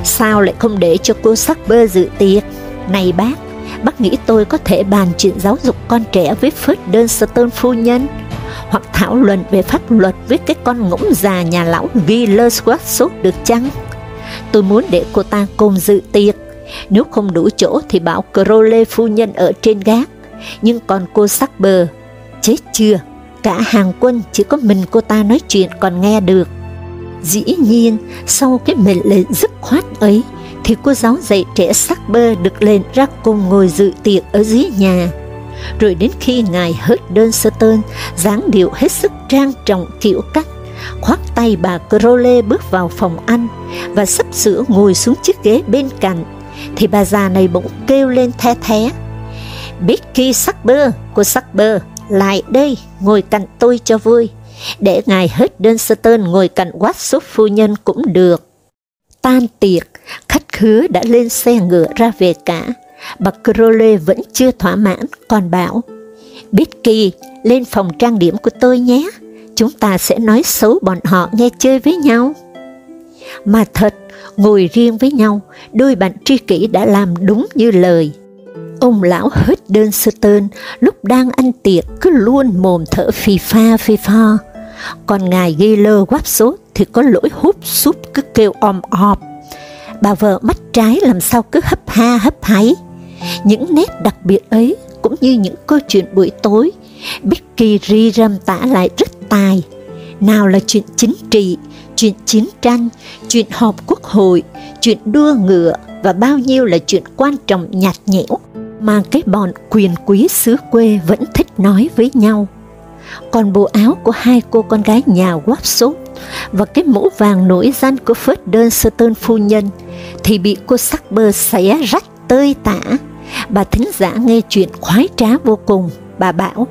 sao lại không để cho cô Sackber dự tiệc? Này bác, bác nghĩ tôi có thể bàn chuyện giáo dục con trẻ với Phớt đơn Stone phu nhân, hoặc thảo luận về pháp luật với cái con ngỗng già nhà lão Gillersworth được chăng? Tôi muốn để cô ta cùng dự tiệc, nếu không đủ chỗ thì bảo Crowley phu nhân ở trên gác, nhưng còn cô sắc bờ, chết chưa, cả hàng quân chỉ có mình cô ta nói chuyện còn nghe được. Dĩ nhiên, sau cái mệnh lệnh dứt khoát ấy, thì cô giáo dạy trẻ sắc bơ được lên ra cùng ngồi dự tiệc ở dưới nhà. Rồi đến khi ngài hết đơn sơ tơn, dáng điệu hết sức trang trọng kiểu cách, khoác tay bà Crowley bước vào phòng ăn và sắp sửa ngồi xuống chiếc ghế bên cạnh, thì bà già này bỗng kêu lên the thé. Becky Sackber, cô Sackber, lại đây, ngồi cạnh tôi cho vui, để ngài hết đơn sơ tơn ngồi cạnh Watson phu nhân cũng được. Tan tiệc, khách khứa đã lên xe ngựa ra về cả. Bà Crowley vẫn chưa thỏa mãn, còn bảo, Becky, lên phòng trang điểm của tôi nhé, chúng ta sẽ nói xấu bọn họ nghe chơi với nhau. Mà thật, ngồi riêng với nhau, đôi bạn tri kỷ đã làm đúng như lời. Ông lão hết đơn sơ tơn, lúc đang ăn tiệc cứ luôn mồm thở phì pha phì pho, Còn ngài ghi lơ quáp sốt thì có lỗi hút súp cứ kêu om ọp Bà vợ mắt trái làm sao cứ hấp ha hấp háy. Những nét đặc biệt ấy cũng như những câu chuyện buổi tối, Becky ri râm tả lại rất tài. Nào là chuyện chính trị, chuyện chiến tranh, chuyện họp quốc hội, chuyện đua ngựa và bao nhiêu là chuyện quan trọng nhạt nhẽo mà cái bọn quyền quý xứ quê vẫn thích nói với nhau. Còn bộ áo của hai cô con gái nhà Wapsop và cái mũ vàng nổi danh của Phớt Đơn Sơ Tơn phu nhân thì bị cô sắc bơ xé rách tơi tả. Bà thính giả nghe chuyện khoái trá vô cùng, bà bảo,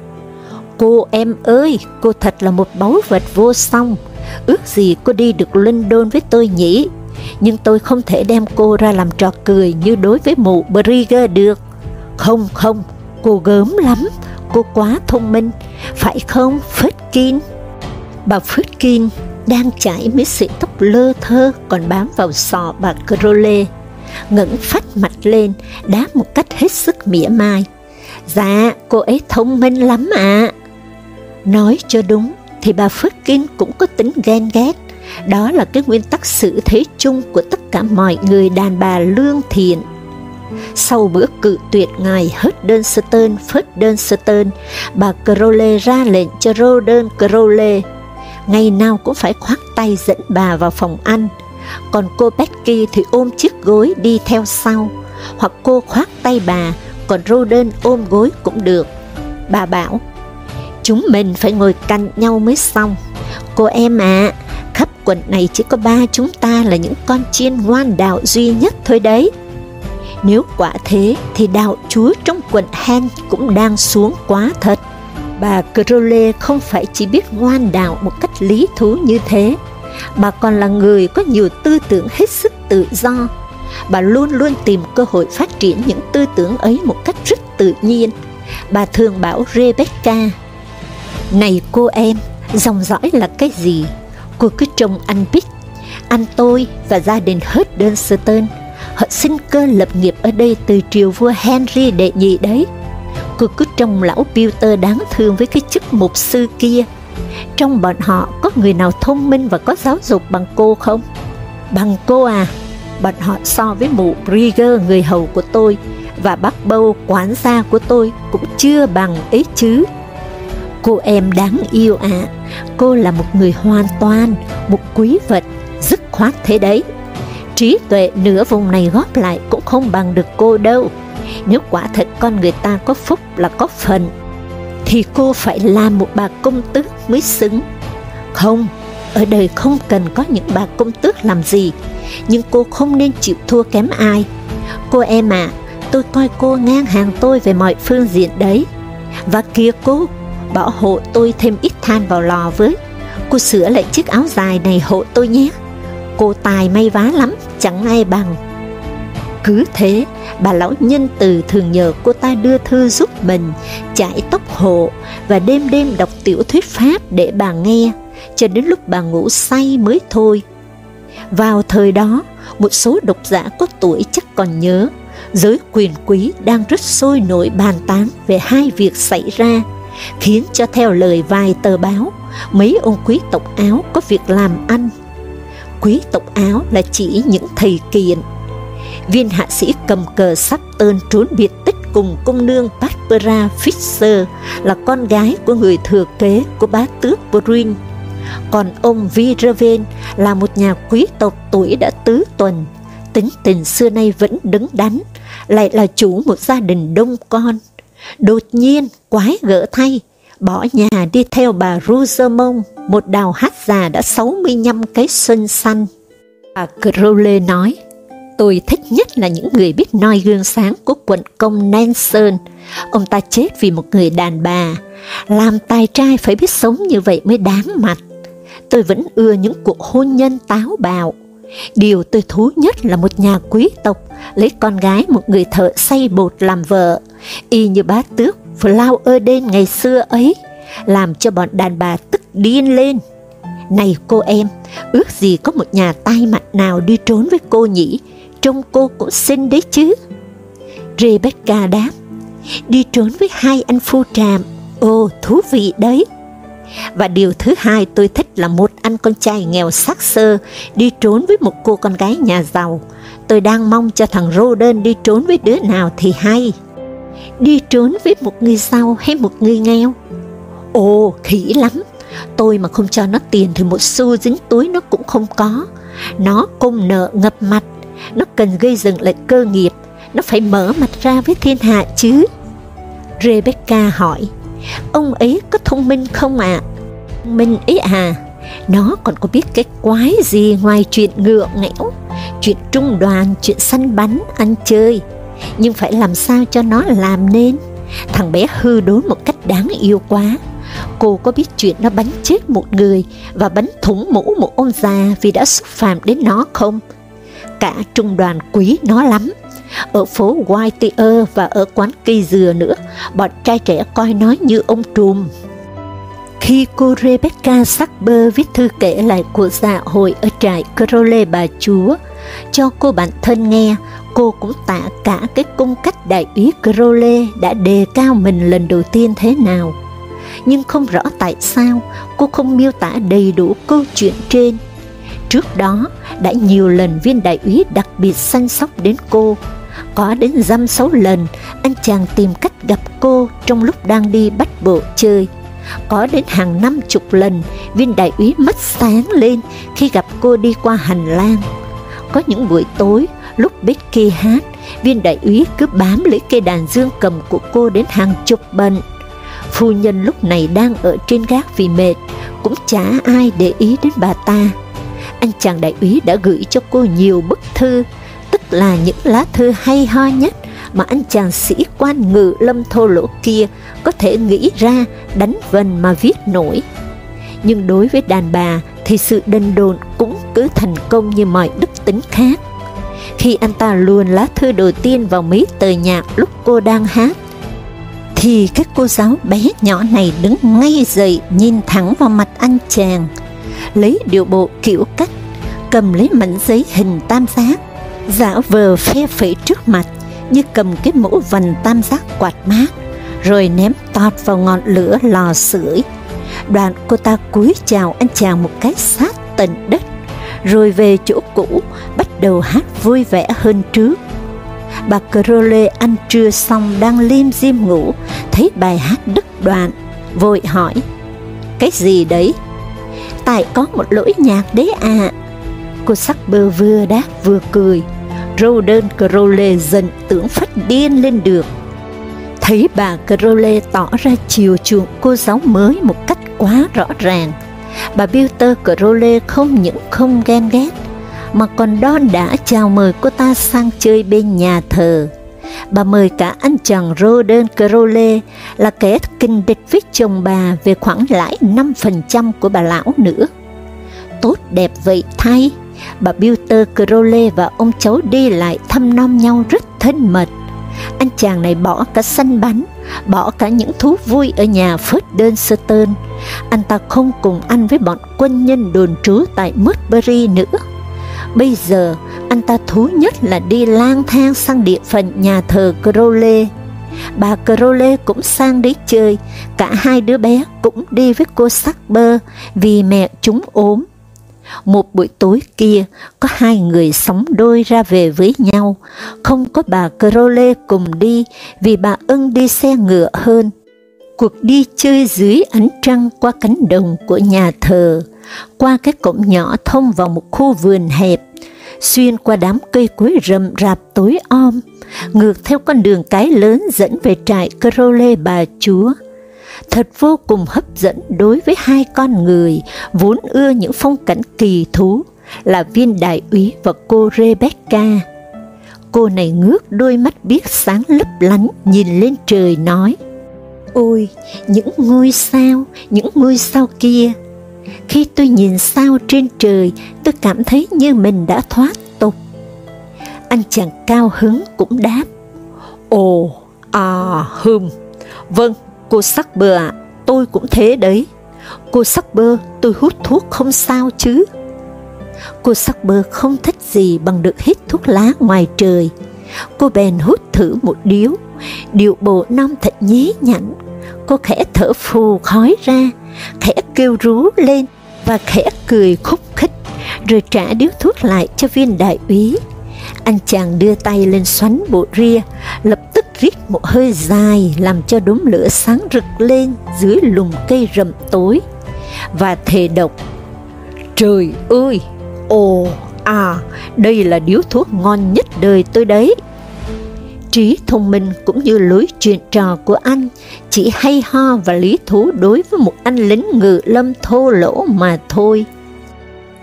Cô em ơi, cô thật là một báu vật vô song, ước gì cô đi được London với tôi nhỉ, nhưng tôi không thể đem cô ra làm trò cười như đối với mụ Brigger được. Không không, cô gớm lắm, cô quá thông minh, phải không Phitkin? Bà Phitkin đang chải mấy sợi tóc lơ thơ còn bám vào sọ bà Crowley, ngẩng phát mặt lên, đáp một cách hết sức mỉa mai. Dạ, cô ấy thông minh lắm ạ. À. Nói cho đúng, thì bà Phitkin cũng có tính ghen ghét, đó là cái nguyên tắc xử thế chung của tất cả mọi người đàn bà lương thiện. Sau bữa cự tuyệt ngài sơ Fuddenstern, bà Crowley ra lệnh cho Roden Crowley, ngày nào cũng phải khoác tay dẫn bà vào phòng ăn, còn cô Becky thì ôm chiếc gối đi theo sau, hoặc cô khoác tay bà, còn Roden ôm gối cũng được. Bà bảo, chúng mình phải ngồi cạnh nhau mới xong. Cô em ạ, à, khắp quận này chỉ có ba chúng ta là những con chiên ngoan đạo duy nhất thôi đấy. Nếu quả thế thì đạo chúa trong quận Hen cũng đang xuống quá thật. Bà Crowley không phải chỉ biết ngoan đạo một cách lý thú như thế, bà còn là người có nhiều tư tưởng hết sức tự do. Bà luôn luôn tìm cơ hội phát triển những tư tưởng ấy một cách rất tự nhiên. Bà thường bảo Rebecca, Này cô em, dòng dõi là cái gì? Cô cứ trông anh biết, anh tôi và gia đình hết đơn sơ tên, họ sinh cơ lập nghiệp ở đây từ triều vua Henry đệ nhị đấy. Cô cứ trông lão Peter đáng thương với cái chức mục sư kia. Trong bọn họ có người nào thông minh và có giáo dục bằng cô không? Bằng cô à? Bọn họ so với mụ Brigger người hầu của tôi và bác bâu quán gia của tôi cũng chưa bằng ấy chứ. Cô em đáng yêu ạ, à. cô là một người hoàn toàn, một quý vật, dứt khoát thế đấy trí tuệ nửa vùng này góp lại cũng không bằng được cô đâu. Nếu quả thật con người ta có phúc là có phần, thì cô phải là một bà công tước mới xứng. Không, ở đời không cần có những bà công tước làm gì, nhưng cô không nên chịu thua kém ai. Cô em à, tôi coi cô ngang hàng tôi về mọi phương diện đấy. Và kia cô, bảo hộ tôi thêm ít than vào lò với. Cô sửa lại chiếc áo dài này hộ tôi nhé cô tài may vá lắm, chẳng ai bằng. Cứ thế, bà lão nhân từ thường nhờ cô ta đưa thư giúp mình, chải tóc hộ và đêm đêm đọc tiểu thuyết Pháp để bà nghe, cho đến lúc bà ngủ say mới thôi. Vào thời đó, một số độc giả có tuổi chắc còn nhớ, giới quyền quý đang rất sôi nổi bàn tán về hai việc xảy ra, khiến cho theo lời vài tờ báo, mấy ông quý tộc Áo có việc làm ăn quý tộc Áo là chỉ những thầy kiện. Viên hạ sĩ cầm cờ sắp tơn trốn biệt tích cùng công nương Barbara Fischer là con gái của người thừa kế của bá tước Bryn. Còn ông Viraven là một nhà quý tộc tuổi đã tứ tuần, tính tình xưa nay vẫn đứng đắn, lại là chủ một gia đình đông con. Đột nhiên, quái gỡ thay, bỏ nhà đi theo bà Rosamond, một đào hát già đã 65 cái xuân xanh. Bà Crowley nói, tôi thích nhất là những người biết noi gương sáng của quận công Nansen. Ông ta chết vì một người đàn bà. Làm tài trai phải biết sống như vậy mới đáng mặt. Tôi vẫn ưa những cuộc hôn nhân táo bạo. Điều tôi thú nhất là một nhà quý tộc lấy con gái một người thợ xây bột làm vợ, y như bá tước Flower đen ngày xưa ấy, làm cho bọn đàn bà tức điên lên. Này cô em, ước gì có một nhà tai mặt nào đi trốn với cô nhỉ, trông cô cũng xinh đấy chứ. Rebecca đáp, đi trốn với hai anh phu tràm, ồ thú vị đấy. Và điều thứ hai tôi thích là một anh con trai nghèo sắc sơ đi trốn với một cô con gái nhà giàu, tôi đang mong cho thằng Roden đi trốn với đứa nào thì hay. Đi trốn với một người giàu hay một người nghèo? Ồ, khỉ lắm, tôi mà không cho nó tiền thì một xu dính túi nó cũng không có. Nó công nợ ngập mặt, nó cần gây dựng lại cơ nghiệp, nó phải mở mặt ra với thiên hạ chứ. Rebecca hỏi, ông ấy có thông minh không ạ? À? Minh ấy à, nó còn có biết cái quái gì ngoài chuyện ngựa nghẽo, chuyện trung đoàn, chuyện săn bắn, ăn chơi. Nhưng phải làm sao cho nó làm nên. Thằng bé hư đốn một cách đáng yêu quá. Cô có biết chuyện nó bắn chết một người và bắn thủng mũ một ông già vì đã xúc phạm đến nó không? Cả trung đoàn quý nó lắm. Ở phố Whiteyer và ở quán cây dừa nữa, bọn trai trẻ coi nó như ông trùm. Khi cô Rebecca Sackber viết thư kể lại cuộc dạ hội ở trại Crowley bà chúa, cho cô bạn thân nghe, cô cũng tả cả cái cung cách đại úy Crowley đã đề cao mình lần đầu tiên thế nào. Nhưng không rõ tại sao cô không miêu tả đầy đủ câu chuyện trên. Trước đó, đã nhiều lần viên đại úy đặc biệt săn sóc đến cô. Có đến dăm sáu lần, anh chàng tìm cách gặp cô trong lúc đang đi bắt bộ chơi có đến hàng năm chục lần, viên đại úy mắt sáng lên khi gặp cô đi qua hành lang. Có những buổi tối, lúc Becky hát, viên đại úy cứ bám lấy cây đàn dương cầm của cô đến hàng chục bận. Phu nhân lúc này đang ở trên gác vì mệt, cũng chả ai để ý đến bà ta. Anh chàng đại úy đã gửi cho cô nhiều bức thư, tức là những lá thư hay ho nhất mà anh chàng sĩ quan ngự lâm thô lỗ kia có thể nghĩ ra đánh vần mà viết nổi. Nhưng đối với đàn bà thì sự đần đồn cũng cứ thành công như mọi đức tính khác. Khi anh ta luồn lá thư đầu tiên vào mấy tờ nhạc lúc cô đang hát, thì các cô giáo bé nhỏ này đứng ngay dậy nhìn thẳng vào mặt anh chàng, lấy điệu bộ kiểu cách, cầm lấy mảnh giấy hình tam giác, giả vờ phe phẩy trước mặt như cầm cái mũ vành tam giác quạt mát, rồi ném tọt vào ngọn lửa lò sưởi. Đoạn cô ta cúi chào anh chàng một cái sát tận đất, rồi về chỗ cũ bắt đầu hát vui vẻ hơn trước. Bà Crowley ăn trưa xong đang lim diêm ngủ, thấy bài hát đứt đoạn, vội hỏi, cái gì đấy? Tại có một lỗi nhạc đấy à. Cô sắc bơ vừa đáp vừa cười, Roden Crowley dần tưởng phát điên lên được. Thấy bà Crowley tỏ ra chiều chuộng cô giáo mới một cách quá rõ ràng, bà Bilter Crowley không những không ghen ghét, mà còn đón đã chào mời cô ta sang chơi bên nhà thờ. Bà mời cả anh chàng Roden Crowley là kẻ kinh địch với chồng bà về khoản lãi 5% của bà lão nữa. Tốt đẹp vậy thay, bà Bilter Crowley và ông cháu đi lại thăm nom nhau rất thân mật. Anh chàng này bỏ cả săn bắn, bỏ cả những thú vui ở nhà Phớt Đơn Sơ Tơn. Anh ta không cùng ăn với bọn quân nhân đồn trú tại Mudbury nữa. Bây giờ, anh ta thú nhất là đi lang thang sang địa phận nhà thờ Crowley. Bà Crowley cũng sang đấy chơi, cả hai đứa bé cũng đi với cô Sackber vì mẹ chúng ốm một buổi tối kia, có hai người sống đôi ra về với nhau, không có bà Crowley cùng đi vì bà ưng đi xe ngựa hơn. Cuộc đi chơi dưới ánh trăng qua cánh đồng của nhà thờ, qua cái cổng nhỏ thông vào một khu vườn hẹp, xuyên qua đám cây cối rậm rạp tối om, ngược theo con đường cái lớn dẫn về trại Crowley bà chúa thật vô cùng hấp dẫn đối với hai con người vốn ưa những phong cảnh kỳ thú là viên đại úy và cô Rebecca. Cô này ngước đôi mắt biết sáng lấp lánh nhìn lên trời nói, Ôi, những ngôi sao, những ngôi sao kia, khi tôi nhìn sao trên trời, tôi cảm thấy như mình đã thoát tục. Anh chàng cao hứng cũng đáp, Ồ, à, hừm, vâng, Cô sắc bơ ạ, à, tôi cũng thế đấy. Cô sắc bơ, tôi hút thuốc không sao chứ. Cô sắc bơ không thích gì bằng được hít thuốc lá ngoài trời. Cô bèn hút thử một điếu, điệu bộ non thật nhí nhảnh. Cô khẽ thở phù khói ra, khẽ kêu rú lên và khẽ cười khúc khích, rồi trả điếu thuốc lại cho viên đại úy. Anh chàng đưa tay lên xoắn bộ ria, lập tức rít một hơi dài làm cho đốm lửa sáng rực lên dưới lùm cây rậm tối, và thề độc. Trời ơi! Ồ, à, đây là điếu thuốc ngon nhất đời tôi đấy. Trí thông minh cũng như lối chuyện trò của anh chỉ hay ho và lý thú đối với một anh lính ngự lâm thô lỗ mà thôi.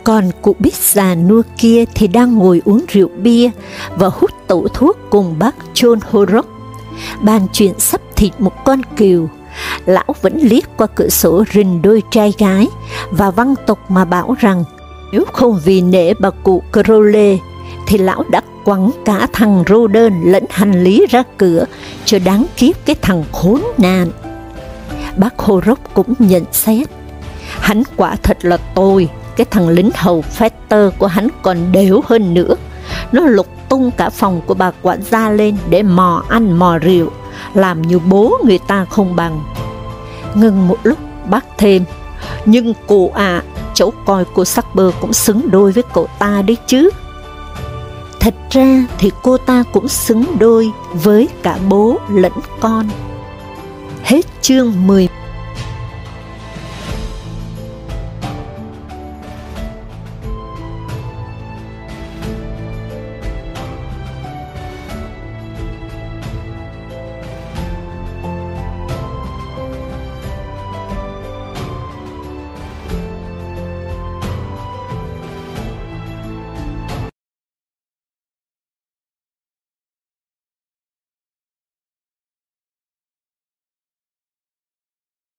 Còn cụ biết già nua kia thì đang ngồi uống rượu bia và hút tẩu thuốc cùng bác John Horrock. Bàn chuyện sắp thịt một con kiều, lão vẫn liếc qua cửa sổ rình đôi trai gái và văn tục mà bảo rằng nếu không vì nể bà cụ Crowley thì lão đã quẳng cả thằng rô đơn lẫn hành lý ra cửa cho đáng kiếp cái thằng khốn nạn. Bác Horrock cũng nhận xét, hắn quả thật là tôi, cái thằng lính hầu Fetter của hắn còn đều hơn nữa. Nó lục tung cả phòng của bà quản gia lên để mò ăn mò rượu, làm như bố người ta không bằng. Ngừng một lúc, bác thêm, nhưng cô à, cháu coi cô sắc bơ cũng xứng đôi với cậu ta đấy chứ. Thật ra thì cô ta cũng xứng đôi với cả bố lẫn con. Hết chương 10